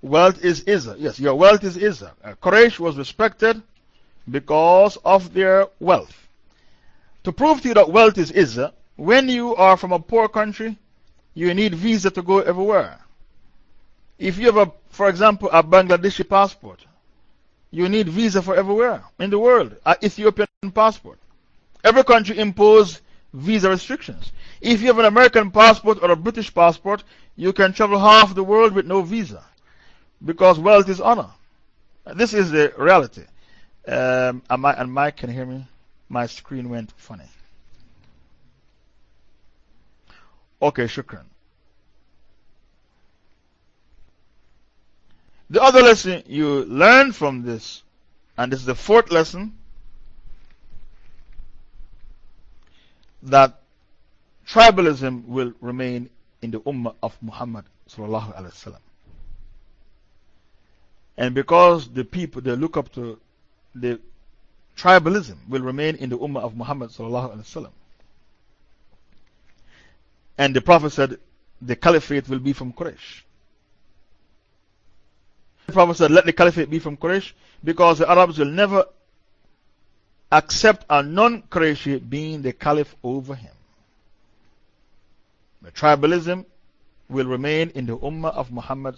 Wealth is Izzah. Yes, your wealth is Izzah. Uh, Quraysh was respected because of their wealth. To prove to you that wealth is Izzah, when you are from a poor country, you need visa to go everywhere. If you have, a, for example, a Bangladeshi passport, you need visa for everywhere in the world, an Ethiopian passport. Every country imposes visa restrictions. If you have an American passport or a British passport, you can travel half the world with no visa because wealth is honor. This is the reality. Um, and, I, and Mike can hear me? My screen went funny. Okay, shukran. The other lesson you learn from this, and this is the fourth lesson, that tribalism will remain in the Ummah of Muhammad. And because the people they look up to the tribalism will remain in the Ummah of Muhammad. And the Prophet said the caliphate will be from Quraysh. The Prophet said, Let the caliphate be from Quraysh because the Arabs will never accept a non Qurayshi being the caliph over him. The tribalism will remain in the Ummah of Muhammad.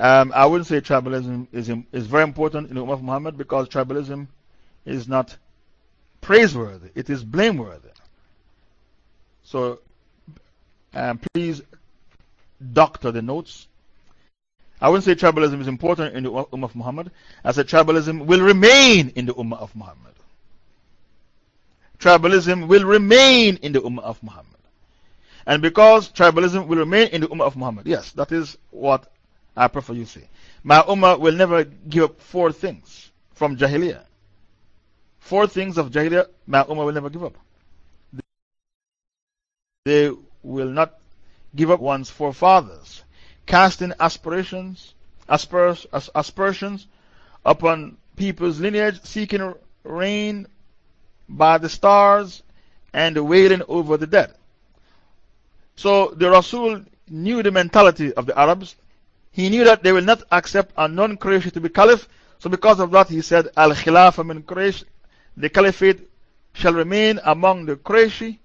Um, I wouldn't say tribalism is, is very important in the Ummah of Muhammad because tribalism is not praiseworthy, it is blameworthy. So um, please doctor the notes. I wouldn't say tribalism is important in the Ummah of Muhammad. I said tribalism will remain in the Ummah of Muhammad. Tribalism will remain in the Ummah of Muhammad. And because tribalism will remain in the Ummah of Muhammad, yes, that is what I prefer you say. My Ummah will never give up four things from Jahiliyyah. Four things of Jahiliyyah, my Ummah will never give up. They will not give up one's forefathers, casting aspirations, aspers, aspersions upon people's lineage, seeking rain by the stars, and wailing over the dead. So the Rasul knew the mentality of the Arabs he knew that they will not accept a non Quraysh to be caliph. So, because of that, he said, Al Khilafah min Quraysh, the caliphate shall remain among the Quraysh,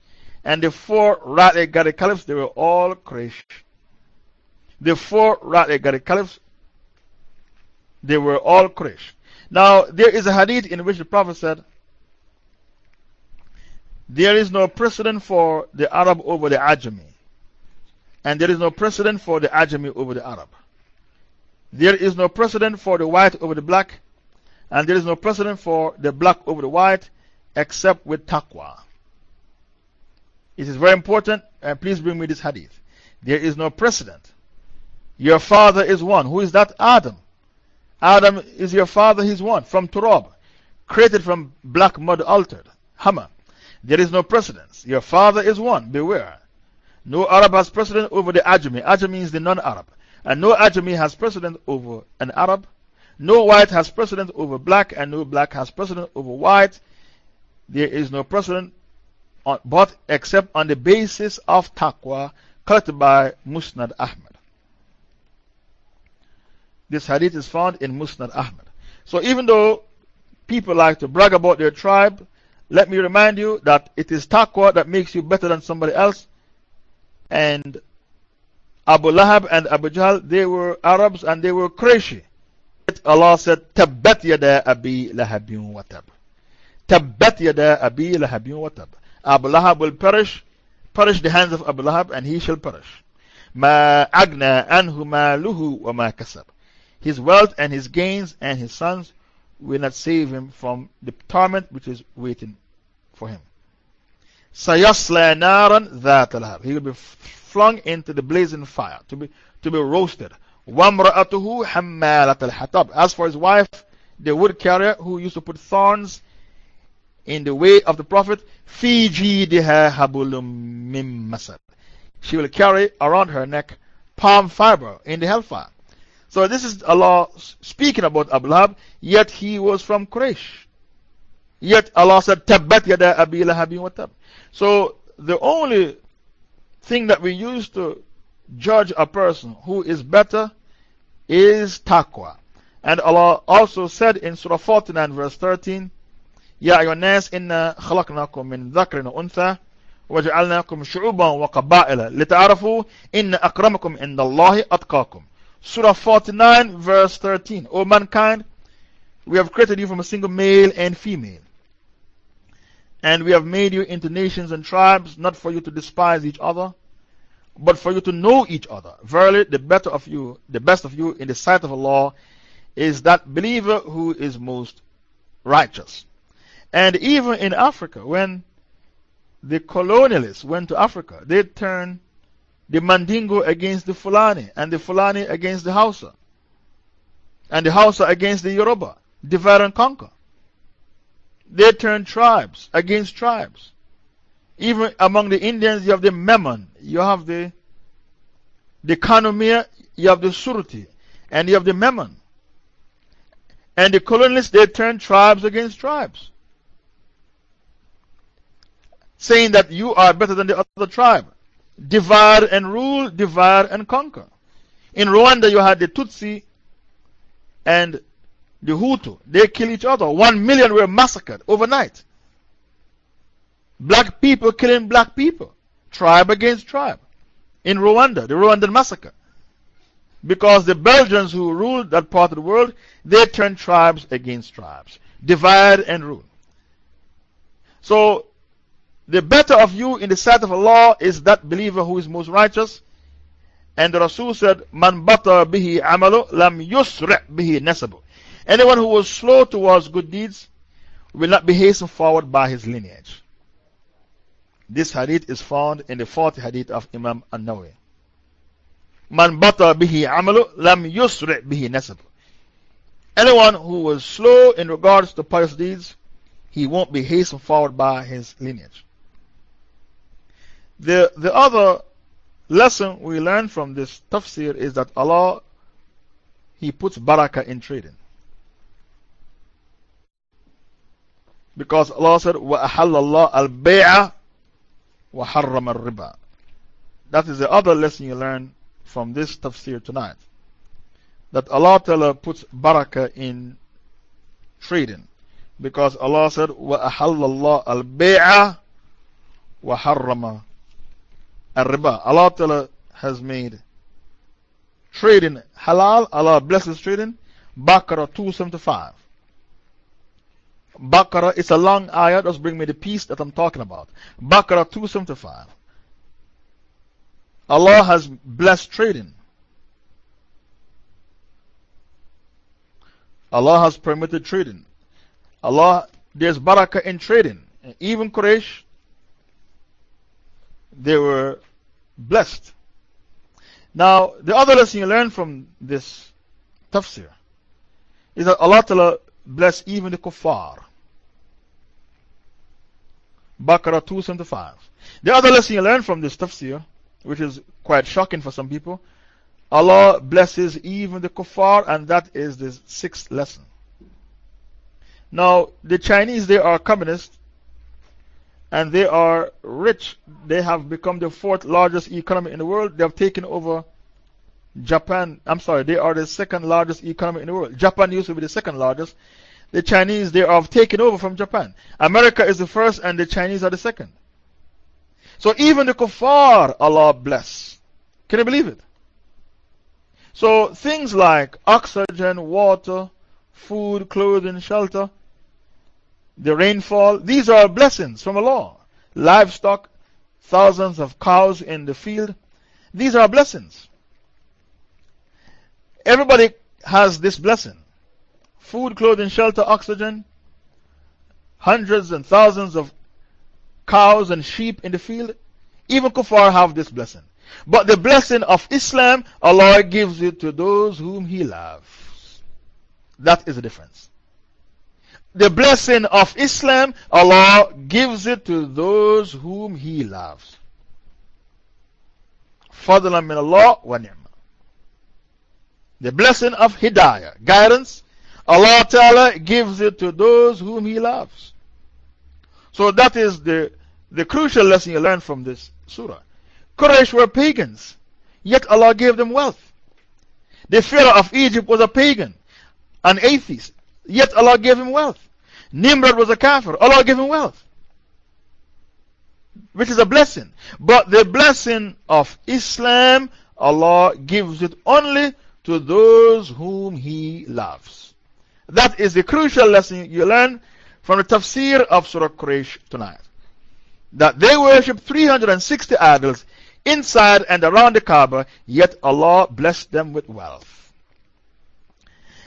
and the four rightly guided caliphs, they were all Quraysh. The four rightly guided caliphs, they were all Quraysh. Now, there is a hadith in which the Prophet said, There is no precedent for the Arab over the Ajami, and there is no precedent for the Ajami over the Arab. There is no precedent for the white over the black, and there is no precedent for the black over the white, except with taqwa. It is very important, and please bring me this hadith. There is no precedent. Your father is one. Who is that? Adam. Adam is your father, he's one. From Turab. Created from black mud altered. Hammer. There is no precedence. Your father is one. Beware. No Arab has precedent over the Ajami. Ajami means the non Arab. And no Ajami has precedent over an Arab. No white has precedent over black, and no black has precedent over white. There is no precedent on, but except on the basis of taqwa collected by Musnad Ahmad. This hadith is found in Musnad Ahmad. So even though people like to brag about their tribe, let me remind you that it is taqwa that makes you better than somebody else. And Abu Lahab and Abu Jahl, they were Arabs and they were Qurayshi. Allah said, Tabbat yada Abi Lahabin watab. Tabbat yada Abi Lahabin watab. Abu Lahab will perish, perish the hands of Abu Lahab, and he shall perish. Ma agna anhu maluhu wa ma kasab. His wealth and his gains and his sons will not save him from the torment which is waiting for him. Sayasla naran that He will be flung into the blazing fire to be, to be roasted. وَامْرَأَتُهُ حَمَّالَةَ الْحَطَبِ As for his wife, the wood carrier who used to put thorns in the way of the Prophet, Fiji deha habulum mim masad. She will carry around her neck palm fiber in the hellfire. So this is Allah speaking about Abu Lahab, yet he was from Quraysh. Yet Allah said, Tabbat yada abi lahabin wa tab. So the only thing that we use to judge a person who is better is taqwa. And Allah also said in Surah 49, verse 13, Ya ayyuhannas inna khalaqnakum min dhakrin untha waj'alnakum shu'uban wa qaba'ila lita'arafu inna akramakum indallahi atqakum. Surah 49, verse 13. O mankind, we have created you from a single male and female and we have made you into nations and tribes not for you to despise each other but for you to know each other. Verily, the better of you, the best of you in the sight of Allah is that believer who is most righteous. And even in Africa, when the colonialists went to Africa, they turned the Mandingo against the Fulani, and the Fulani against the Hausa, and the Hausa against the Yoruba, divide and conquer. They turned tribes against tribes. Even among the Indians, you have the Memon, you have the, the Kanumir, you have the Surti, and you have the Memon. And the colonists, they turned tribes against tribes saying that you are better than the other tribe. Divide and rule, divide and conquer. In Rwanda, you had the Tutsi and the Hutu. They kill each other. One million were massacred overnight. Black people killing black people. Tribe against tribe. In Rwanda, the Rwandan massacre. Because the Belgians who ruled that part of the world, they turned tribes against tribes. Divide and rule. So the better of you in the sight of Allah is that believer who is most righteous. And the Rasul said, Man bata bihi amalu lam yusri' bihi nasabu. Anyone who was slow towards good deeds will not be hastened forward by his lineage. This hadith is found in the fourth hadith of Imam An-Nawawi. Man bata bihi amalu lam yusri' bihi nasabu. Anyone who was slow in regards to pious deeds, he won't be hastened forward by his lineage. The, the other lesson we learn from this tafsir is that Allah, He puts barakah in trading. Because Allah said, وَأَحَلَّ اللَّهُ الْبَيْعَ وَحَرَّمَ الرِّبَى That is the other lesson you learn from this tafsir tonight. That Allah Ta'ala puts barakah in trading. Because Allah said, وَأَحَلَّ اللَّهُ الْبَيْعَ وَحَرَّمَ الرِّبَى Allah Ta'ala has made trading halal. Allah blesses trading. Baqarah 275. Baqarah, it's a long ayah, just bring me the piece that I'm talking about. Baqarah 275. Allah has blessed trading. Allah has permitted trading. Allah, there's barakah in trading. Even Quraysh, they were blessed. Now, the other lesson you learn from this tafsir is that Allah bless even the kuffar. Baqarah 275. The other lesson you learn from this tafsir, which is quite shocking for some people, Allah blesses even the kuffar, and that is the sixth lesson. Now, the Chinese, they are communists and they are rich. They have become the fourth largest economy in the world. They have taken over Japan. I'm sorry, they are the second largest economy in the world. Japan used to be the second largest. The Chinese, they have taken over from Japan. America is the first, and the Chinese are the second. So even the kuffar, Allah bless. Can you believe it? So things like oxygen, water, food, clothing, shelter, the rainfall, these are blessings from Allah. Livestock, thousands of cows in the field, these are blessings. Everybody has this blessing food, clothing, shelter, oxygen, hundreds and thousands of cows and sheep in the field. Even kuffar have this blessing. But the blessing of Islam, Allah gives it to those whom He loves. That is the difference the blessing of Islam, Allah gives it to those whom He loves. Fadlan min Allah wa ni'mah. The blessing of Hidayah, guidance, Allah Ta'ala gives it to those whom He loves. So that is the, the crucial lesson you learn from this surah. Quraysh were pagans, yet Allah gave them wealth. The Pharaoh of Egypt was a pagan, an atheist, yet Allah gave him wealth. Nimrod was a kafir. Allah gave him wealth, which is a blessing. But the blessing of Islam, Allah gives it only to those whom He loves. That is the crucial lesson you learn from the tafsir of Surah Quraysh tonight. That they worship 360 idols inside and around the Kaaba, yet Allah blessed them with wealth.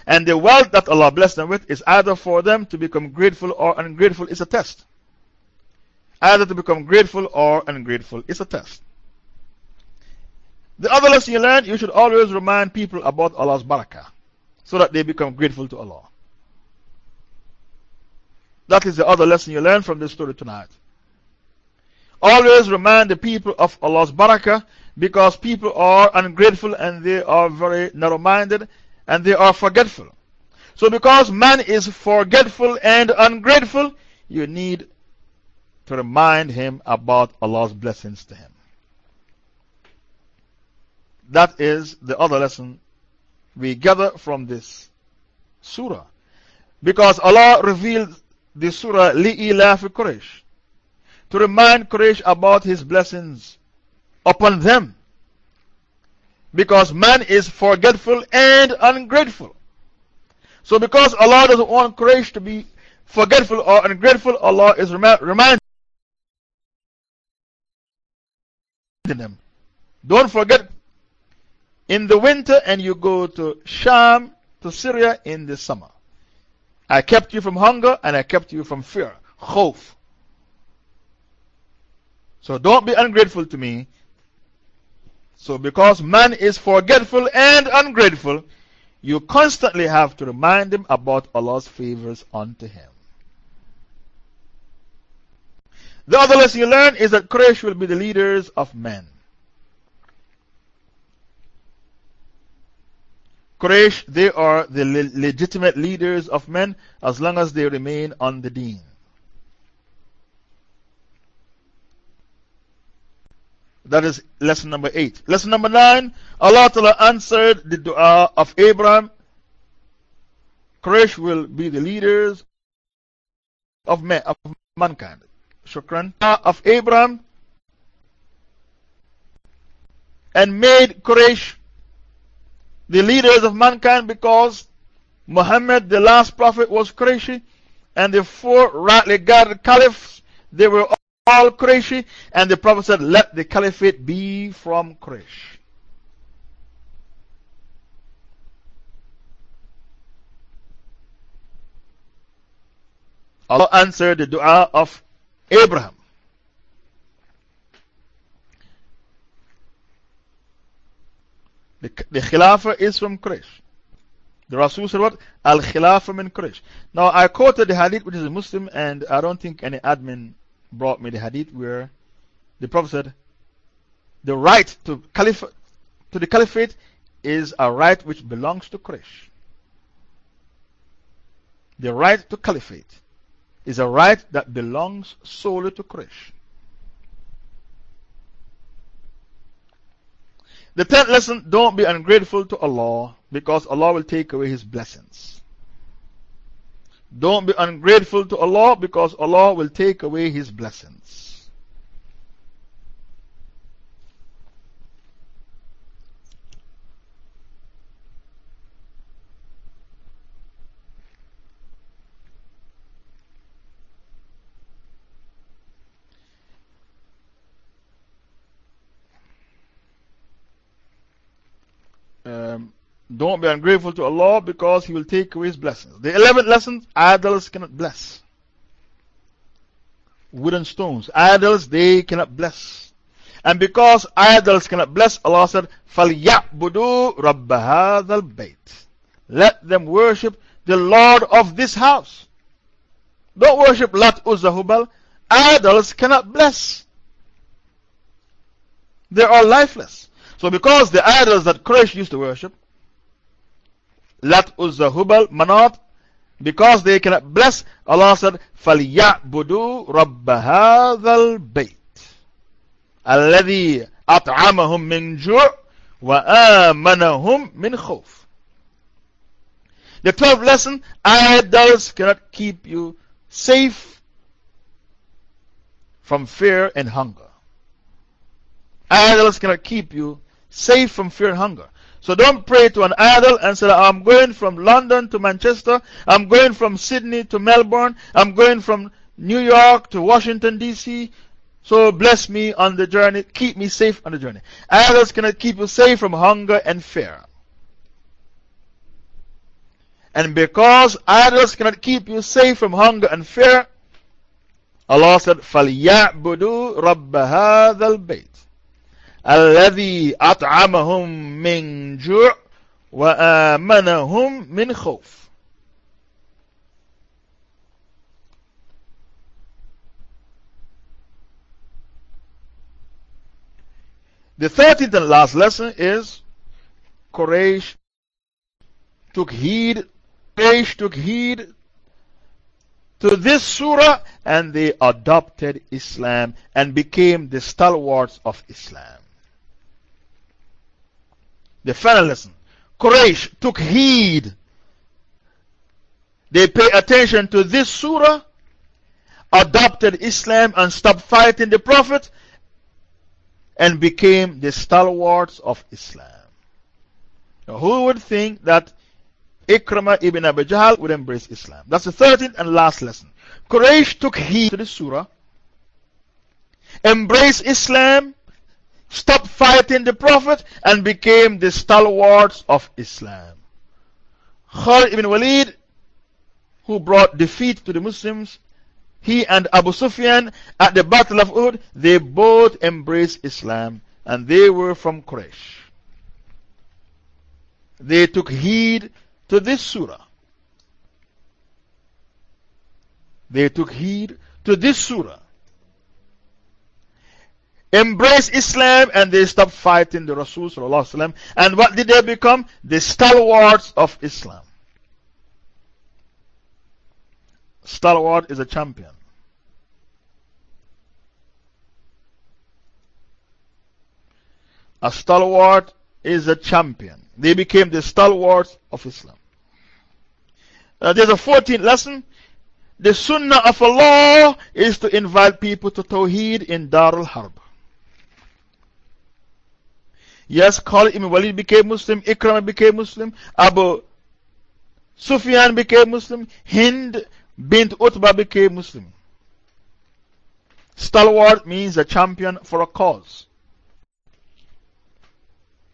And the wealth that Allah blessed them with is either for them to become grateful or ungrateful is a test. Either to become grateful or ungrateful is a test. The other lesson you learn, you should always remind people about Allah's barakah so that they become grateful to Allah. That is the other lesson you learn from this story tonight. Always remind the people of Allah's barakah because people are ungrateful and they are very narrow minded and they are forgetful. So, because man is forgetful and ungrateful, you need to remind him about Allah's blessings to him. That is the other lesson we gather from this surah. Because Allah revealed the surah Li'ilaf Quraysh to remind Quraysh about His blessings upon them. Because man is forgetful and ungrateful. So, because Allah doesn't want Quraysh to be forgetful or ungrateful, Allah is reminding them. Don't forget, in the winter, and you go to Sham, to Syria in the summer. I kept you from hunger and I kept you from fear. Khawf. So don't be ungrateful to me so, because man is forgetful and ungrateful, you constantly have to remind him about Allah's favors unto him. The other lesson you learn is that Quraysh will be the leaders of men. Quraysh, they are the le legitimate leaders of men as long as they remain on the deen. That is lesson number eight. Lesson number nine Allah Ta'ala answered the dua of Abraham. Quraysh will be the leaders of, man, of mankind. Shukran. Of Abraham and made Quraysh the leaders of mankind because Muhammad, the last prophet, was Qurayshi, and the four rightly guarded caliphs, they were all Qurayshi, and the prophet said, Let the caliphate be from Quraysh. Allah answered the dua of Abraham. The, the Khilafah is from Quraysh. The Rasul said what? Al Khilafah min Quraysh. Now I quoted the hadith which is a Muslim and I don't think any admin brought me the hadith where the Prophet said the right to, to the caliphate is a right which belongs to Quraysh. The right to caliphate is a right that belongs solely to Quraysh. The tenth lesson don't be ungrateful to Allah because Allah will take away His blessings. Don't be ungrateful to Allah because Allah will take away His blessings. Um, don't be ungrateful to Allah because He will take away His blessings. The 11th lesson idols cannot bless. Wooden stones, idols, they cannot bless. And because idols cannot bless, Allah said, فَلْيَعْبُدُوا رَبَّ هَذَا الْبَيْتِ Let them worship the Lord of this house. Don't worship Lat Uzza Hubal. Idols cannot bless. They are lifeless. So, because the idols that Quraysh used to worship, Lat Uzza Hubal, Manat, because they cannot bless, Allah said, فَلْيَعْبُدُوا رَبَّ هَذَا الْبَيْتِ الَّذِي أَطْعَمَهُم مِّن جُوعٍ وَآمَنَهُم مِّن خَوْفٍ The 12th lesson, idols cannot keep you safe from fear and hunger. Idols cannot keep you safe from fear and hunger. So don't pray to an idol and say, I'm going from London to Manchester, I'm going from Sydney to Melbourne, I'm going from New York to Washington, D.C. So bless me on the journey, keep me safe on the journey. Idols cannot keep you safe from hunger and fear. And because idols cannot keep you safe from hunger and fear, Allah said, فَلْيَعْبُدُوا رَبَّ هَذَا الْبَيْتِ الذي أطعمهم من جوع وآمنهم من خوف The thirteenth and last lesson is Quraysh took heed, Quraysh took heed to this surah and they adopted Islam and became the stalwarts of Islam. The final lesson. Quraysh took heed. They pay attention to this surah, adopted Islam and stopped fighting the Prophet, and became the stalwarts of Islam. Now, who would think that Ikramah ibn Abi Jahl would embrace Islam? That's the 13th and last lesson. Quraysh took heed to the surah, embraced Islam, stopped fighting the Prophet and became the stalwarts of Islam. Khalid ibn Walid, who brought defeat to the Muslims, he and Abu Sufyan at the Battle of Uhud, they both embraced Islam and they were from Quraysh. They took heed to this surah. They took heed to this surah embraced Islam and they stopped fighting the Rasul. And what did they become? The stalwarts of Islam. Stalwart is a champion. A stalwart is a champion. They became the stalwarts of Islam. Uh, there's a 14th lesson. the Sunnah of Allah is to invite people to Tawheed in Darul Harb. Yes, Khalid ibn Walid became Muslim, Ikram became Muslim, Abu Sufyan became Muslim, Hind bint Utbah became Muslim. Stalwart means a champion for a cause.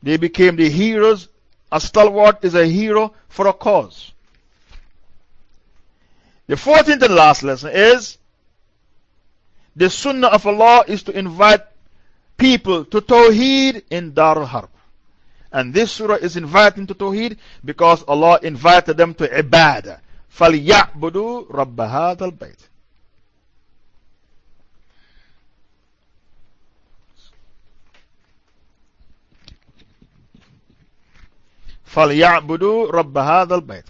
They became the heroes. A stalwart is a hero for a cause. The 14th and last lesson is the Sunnah of Allah is to invite people to Tawheed in Darul Harb. And this surah is inviting to Tawheed because Allah invited them to Ibadah. فَلْيَعْبُدُوا رَبَّ هَذَا الْبَيْتِ فَلْيَعْبُدُوا رَبَّ هَذَا الْبَيْتِ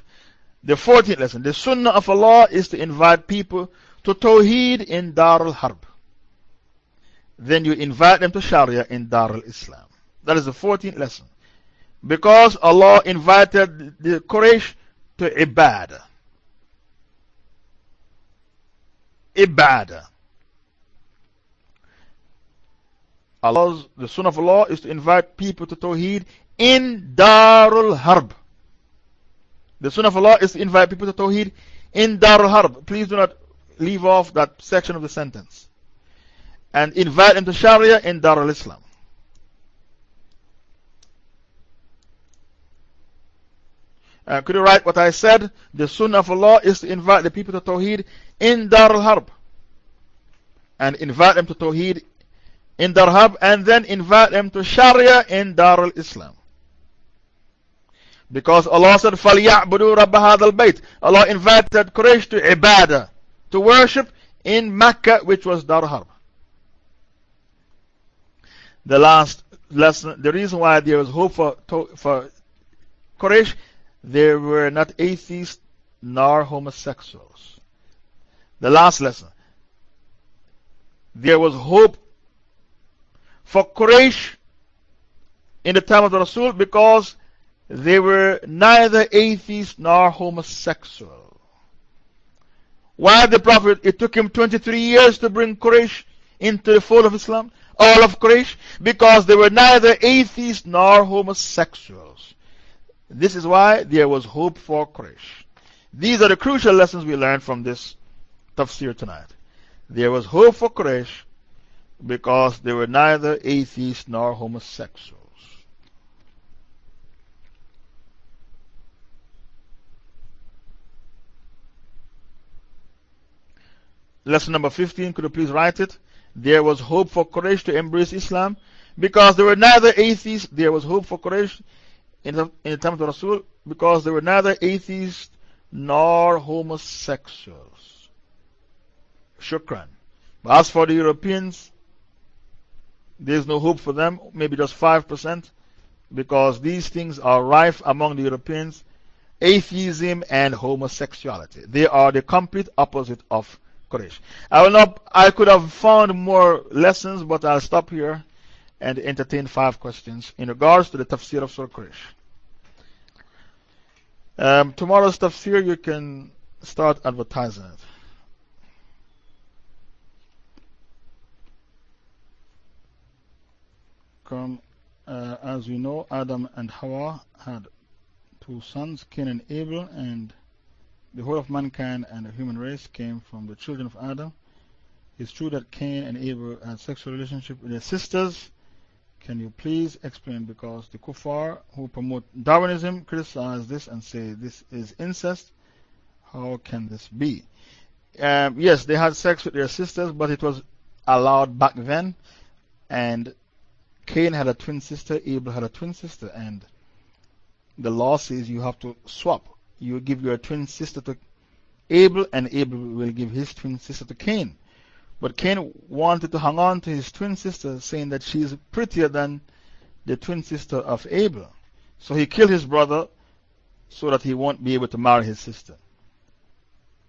The 14th lesson. The Sunnah of Allah is to invite people to Tawheed in Darul Harb. Then you invite them to Sharia in Darul Islam. That is the 14th lesson. Because Allah invited the Quraysh to Ibadah. Ibadah. Allah's, the Sunnah of Allah is to invite people to Tawheed in Darul Harb. The Sunnah of Allah is to invite people to Tawheed in Darul Harb. Please do not leave off that section of the sentence And invite them to Sharia in Darul Islam. Uh, could you write what I said? The Sunnah of Allah is to invite the people to Tawheed in Darul Harb. And invite them to Tawheed in Darul Harb and then invite them to Sharia in Darul Islam. Because Allah said, فَلْيَعْبُدُوا رَبَّ هَذَا الْبَيْتِ Allah invited Quraysh to ibadah, to worship in Mecca, which was Dar Harb. The last lesson, the reason why there was hope for, for Quraysh, they were not atheists nor homosexuals. The last lesson, there was hope for Quraysh in the time of the Rasul because they were neither atheists nor homosexual. Why the Prophet, it took him 23 years to bring Quraysh into the fold of Islam, all of Quraysh, because they were neither atheists nor homosexuals. This is why there was hope for Quraysh. These are the crucial lessons we learned from this tafsir tonight. There was hope for Quraysh because they were neither atheists nor homosexuals. Lesson number 15, could you please write it? There was hope for Quraysh to embrace Islam because they were neither atheists. There was hope for Quraysh in the, in the time of the Rasul because they were neither atheists nor homosexuals. Shukran. But as for the Europeans, there's no hope for them, maybe just 5%, because these things are rife among the Europeans atheism and homosexuality. They are the complete opposite of Quraysh. I, will not, I could have found more lessons, but I'll stop here and entertain five questions in regards to the tafsir of Surah Quraysh. Um, tomorrow's tafsir, you can start advertising it. Come, uh, as we know, Adam and Hawa had two sons, Cain and Abel, and the whole of mankind and the human race came from the children of Adam. It's true that Cain and Abel had sexual relationship with their sisters. Can you please explain? Because the kuffar who promote Darwinism criticize this and say this is incest. How can this be? Um, yes, they had sex with their sisters, but it was allowed back then. And Cain had a twin sister, Abel had a twin sister, and the law says you have to swap you give your twin sister to Abel, and Abel will give his twin sister to Cain. But Cain wanted to hang on to his twin sister, saying that she is prettier than the twin sister of Abel. So he killed his brother so that he won't be able to marry his sister.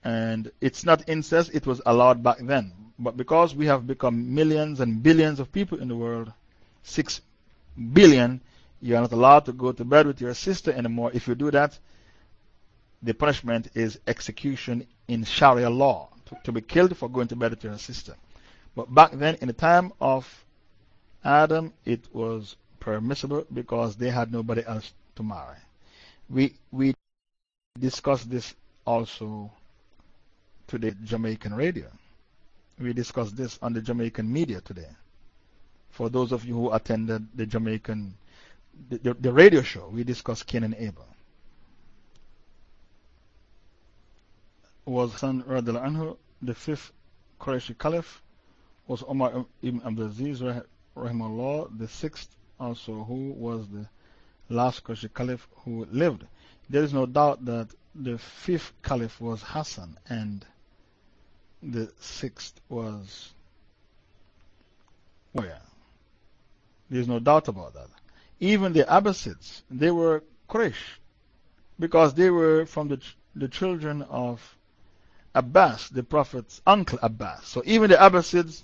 And it's not incest, it was allowed back then. But because we have become millions and billions of people in the world, six billion, you are not allowed to go to bed with your sister anymore. If you do that, the punishment is execution in Sharia law to, to be killed for going to your sister. But back then, in the time of Adam, it was permissible because they had nobody else to marry. We, we discussed this also to the Jamaican radio. We discussed this on the Jamaican media today. For those of you who attended the Jamaican the, the, the radio show, we discussed Cain and Abel. Was Hassan son Anhu, the fifth Qurayshi Caliph, was Umar ibn Abdulaziz, Rahimahullah, the sixth also, who was the last Qurayshi Caliph who lived. There is no doubt that the fifth Caliph was Hassan and the sixth was Oh yeah. There's no doubt about that. Even the Abbasids, they were Quraysh because they were from the, the children of Abbas, the Prophet's uncle Abbas. So even the Abbasids,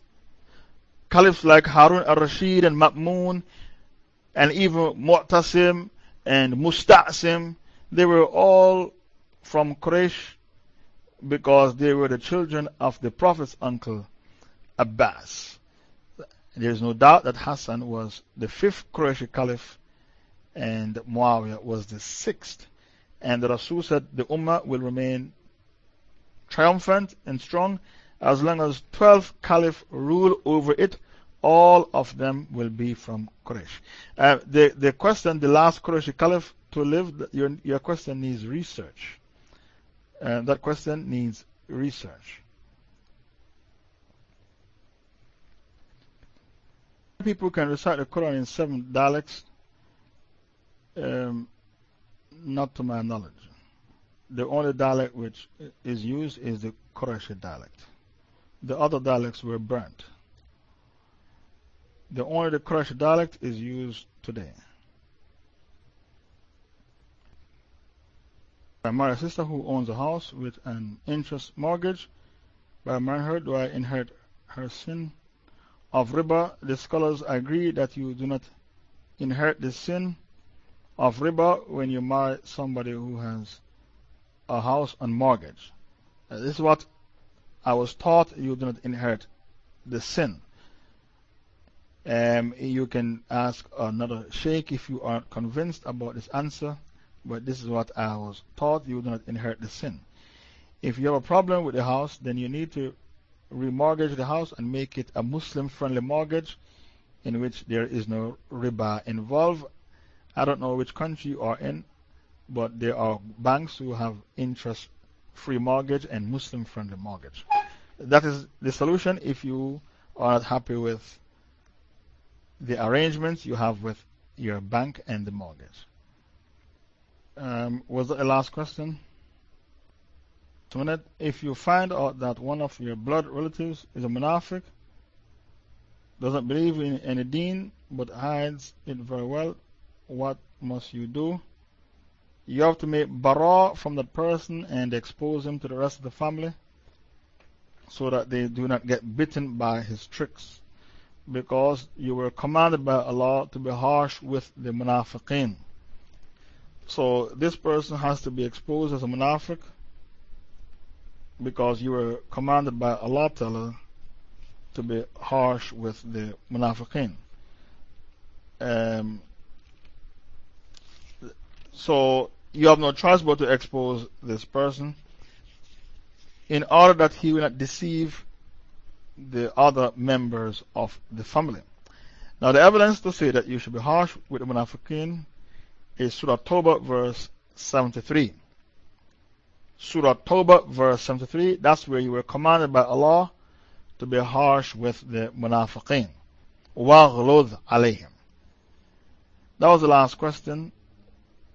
caliphs like Harun al Rashid and Ma'mun, and even Mu'tasim and Musta'sim, they were all from Quraysh because they were the children of the Prophet's uncle Abbas. There is no doubt that Hassan was the fifth Quraysh caliph and Muawiyah was the sixth. And the Rasul said the Ummah will remain triumphant and strong as long as 12 caliphs rule over it. All of them will be from Quraysh. Uh, the, the question, the last Quraysh caliph to live, your, your question needs research. Uh, that question needs research. People can recite the Quran in seven dialects, um, not to my knowledge. The only dialect which is used is the Quraysh dialect. The other dialects were burnt. The only the Quraysh dialect is used today. I marry a sister who owns a house with an interest mortgage. By marrying her, do I inherit her sin of riba? The scholars agree that you do not inherit the sin of riba when you marry somebody who has a house on mortgage. Uh, this is what I was taught you do not inherit the sin. Um, you can ask another sheikh if you are convinced about this answer. But this is what I was taught you do not inherit the sin. If you have a problem with the house, then you need to remortgage the house and make it a Muslim friendly mortgage in which there is no riba involved. I don't know which country you are in, but there are banks who have interest free mortgage and Muslim friendly mortgage. That is the solution if you are not happy with the arrangements you have with your bank and the mortgage. Um, was that the last question? So, if you find out that one of your blood relatives is a munafiq, doesn't believe in any deen, but hides it very well, what must you do? You have to make bara from that person and expose him to the rest of the family so that they do not get bitten by his tricks. Because you were commanded by Allah to be harsh with the munafiqeen. So this person has to be exposed as a munafiq because you were commanded by Allah Ta'ala to be harsh with the munafiqeen. Um, so you have no choice but to expose this person in order that he will not deceive the other members of the family. Now, the evidence to say that you should be harsh with the munafiqeen is Surah Tawbah, verse 73. Surah Tawbah, verse 73, that's where you were commanded by Allah to be harsh with the munafiqeen. وَغْلُظْ عَلَيْهِمْ That was the last question.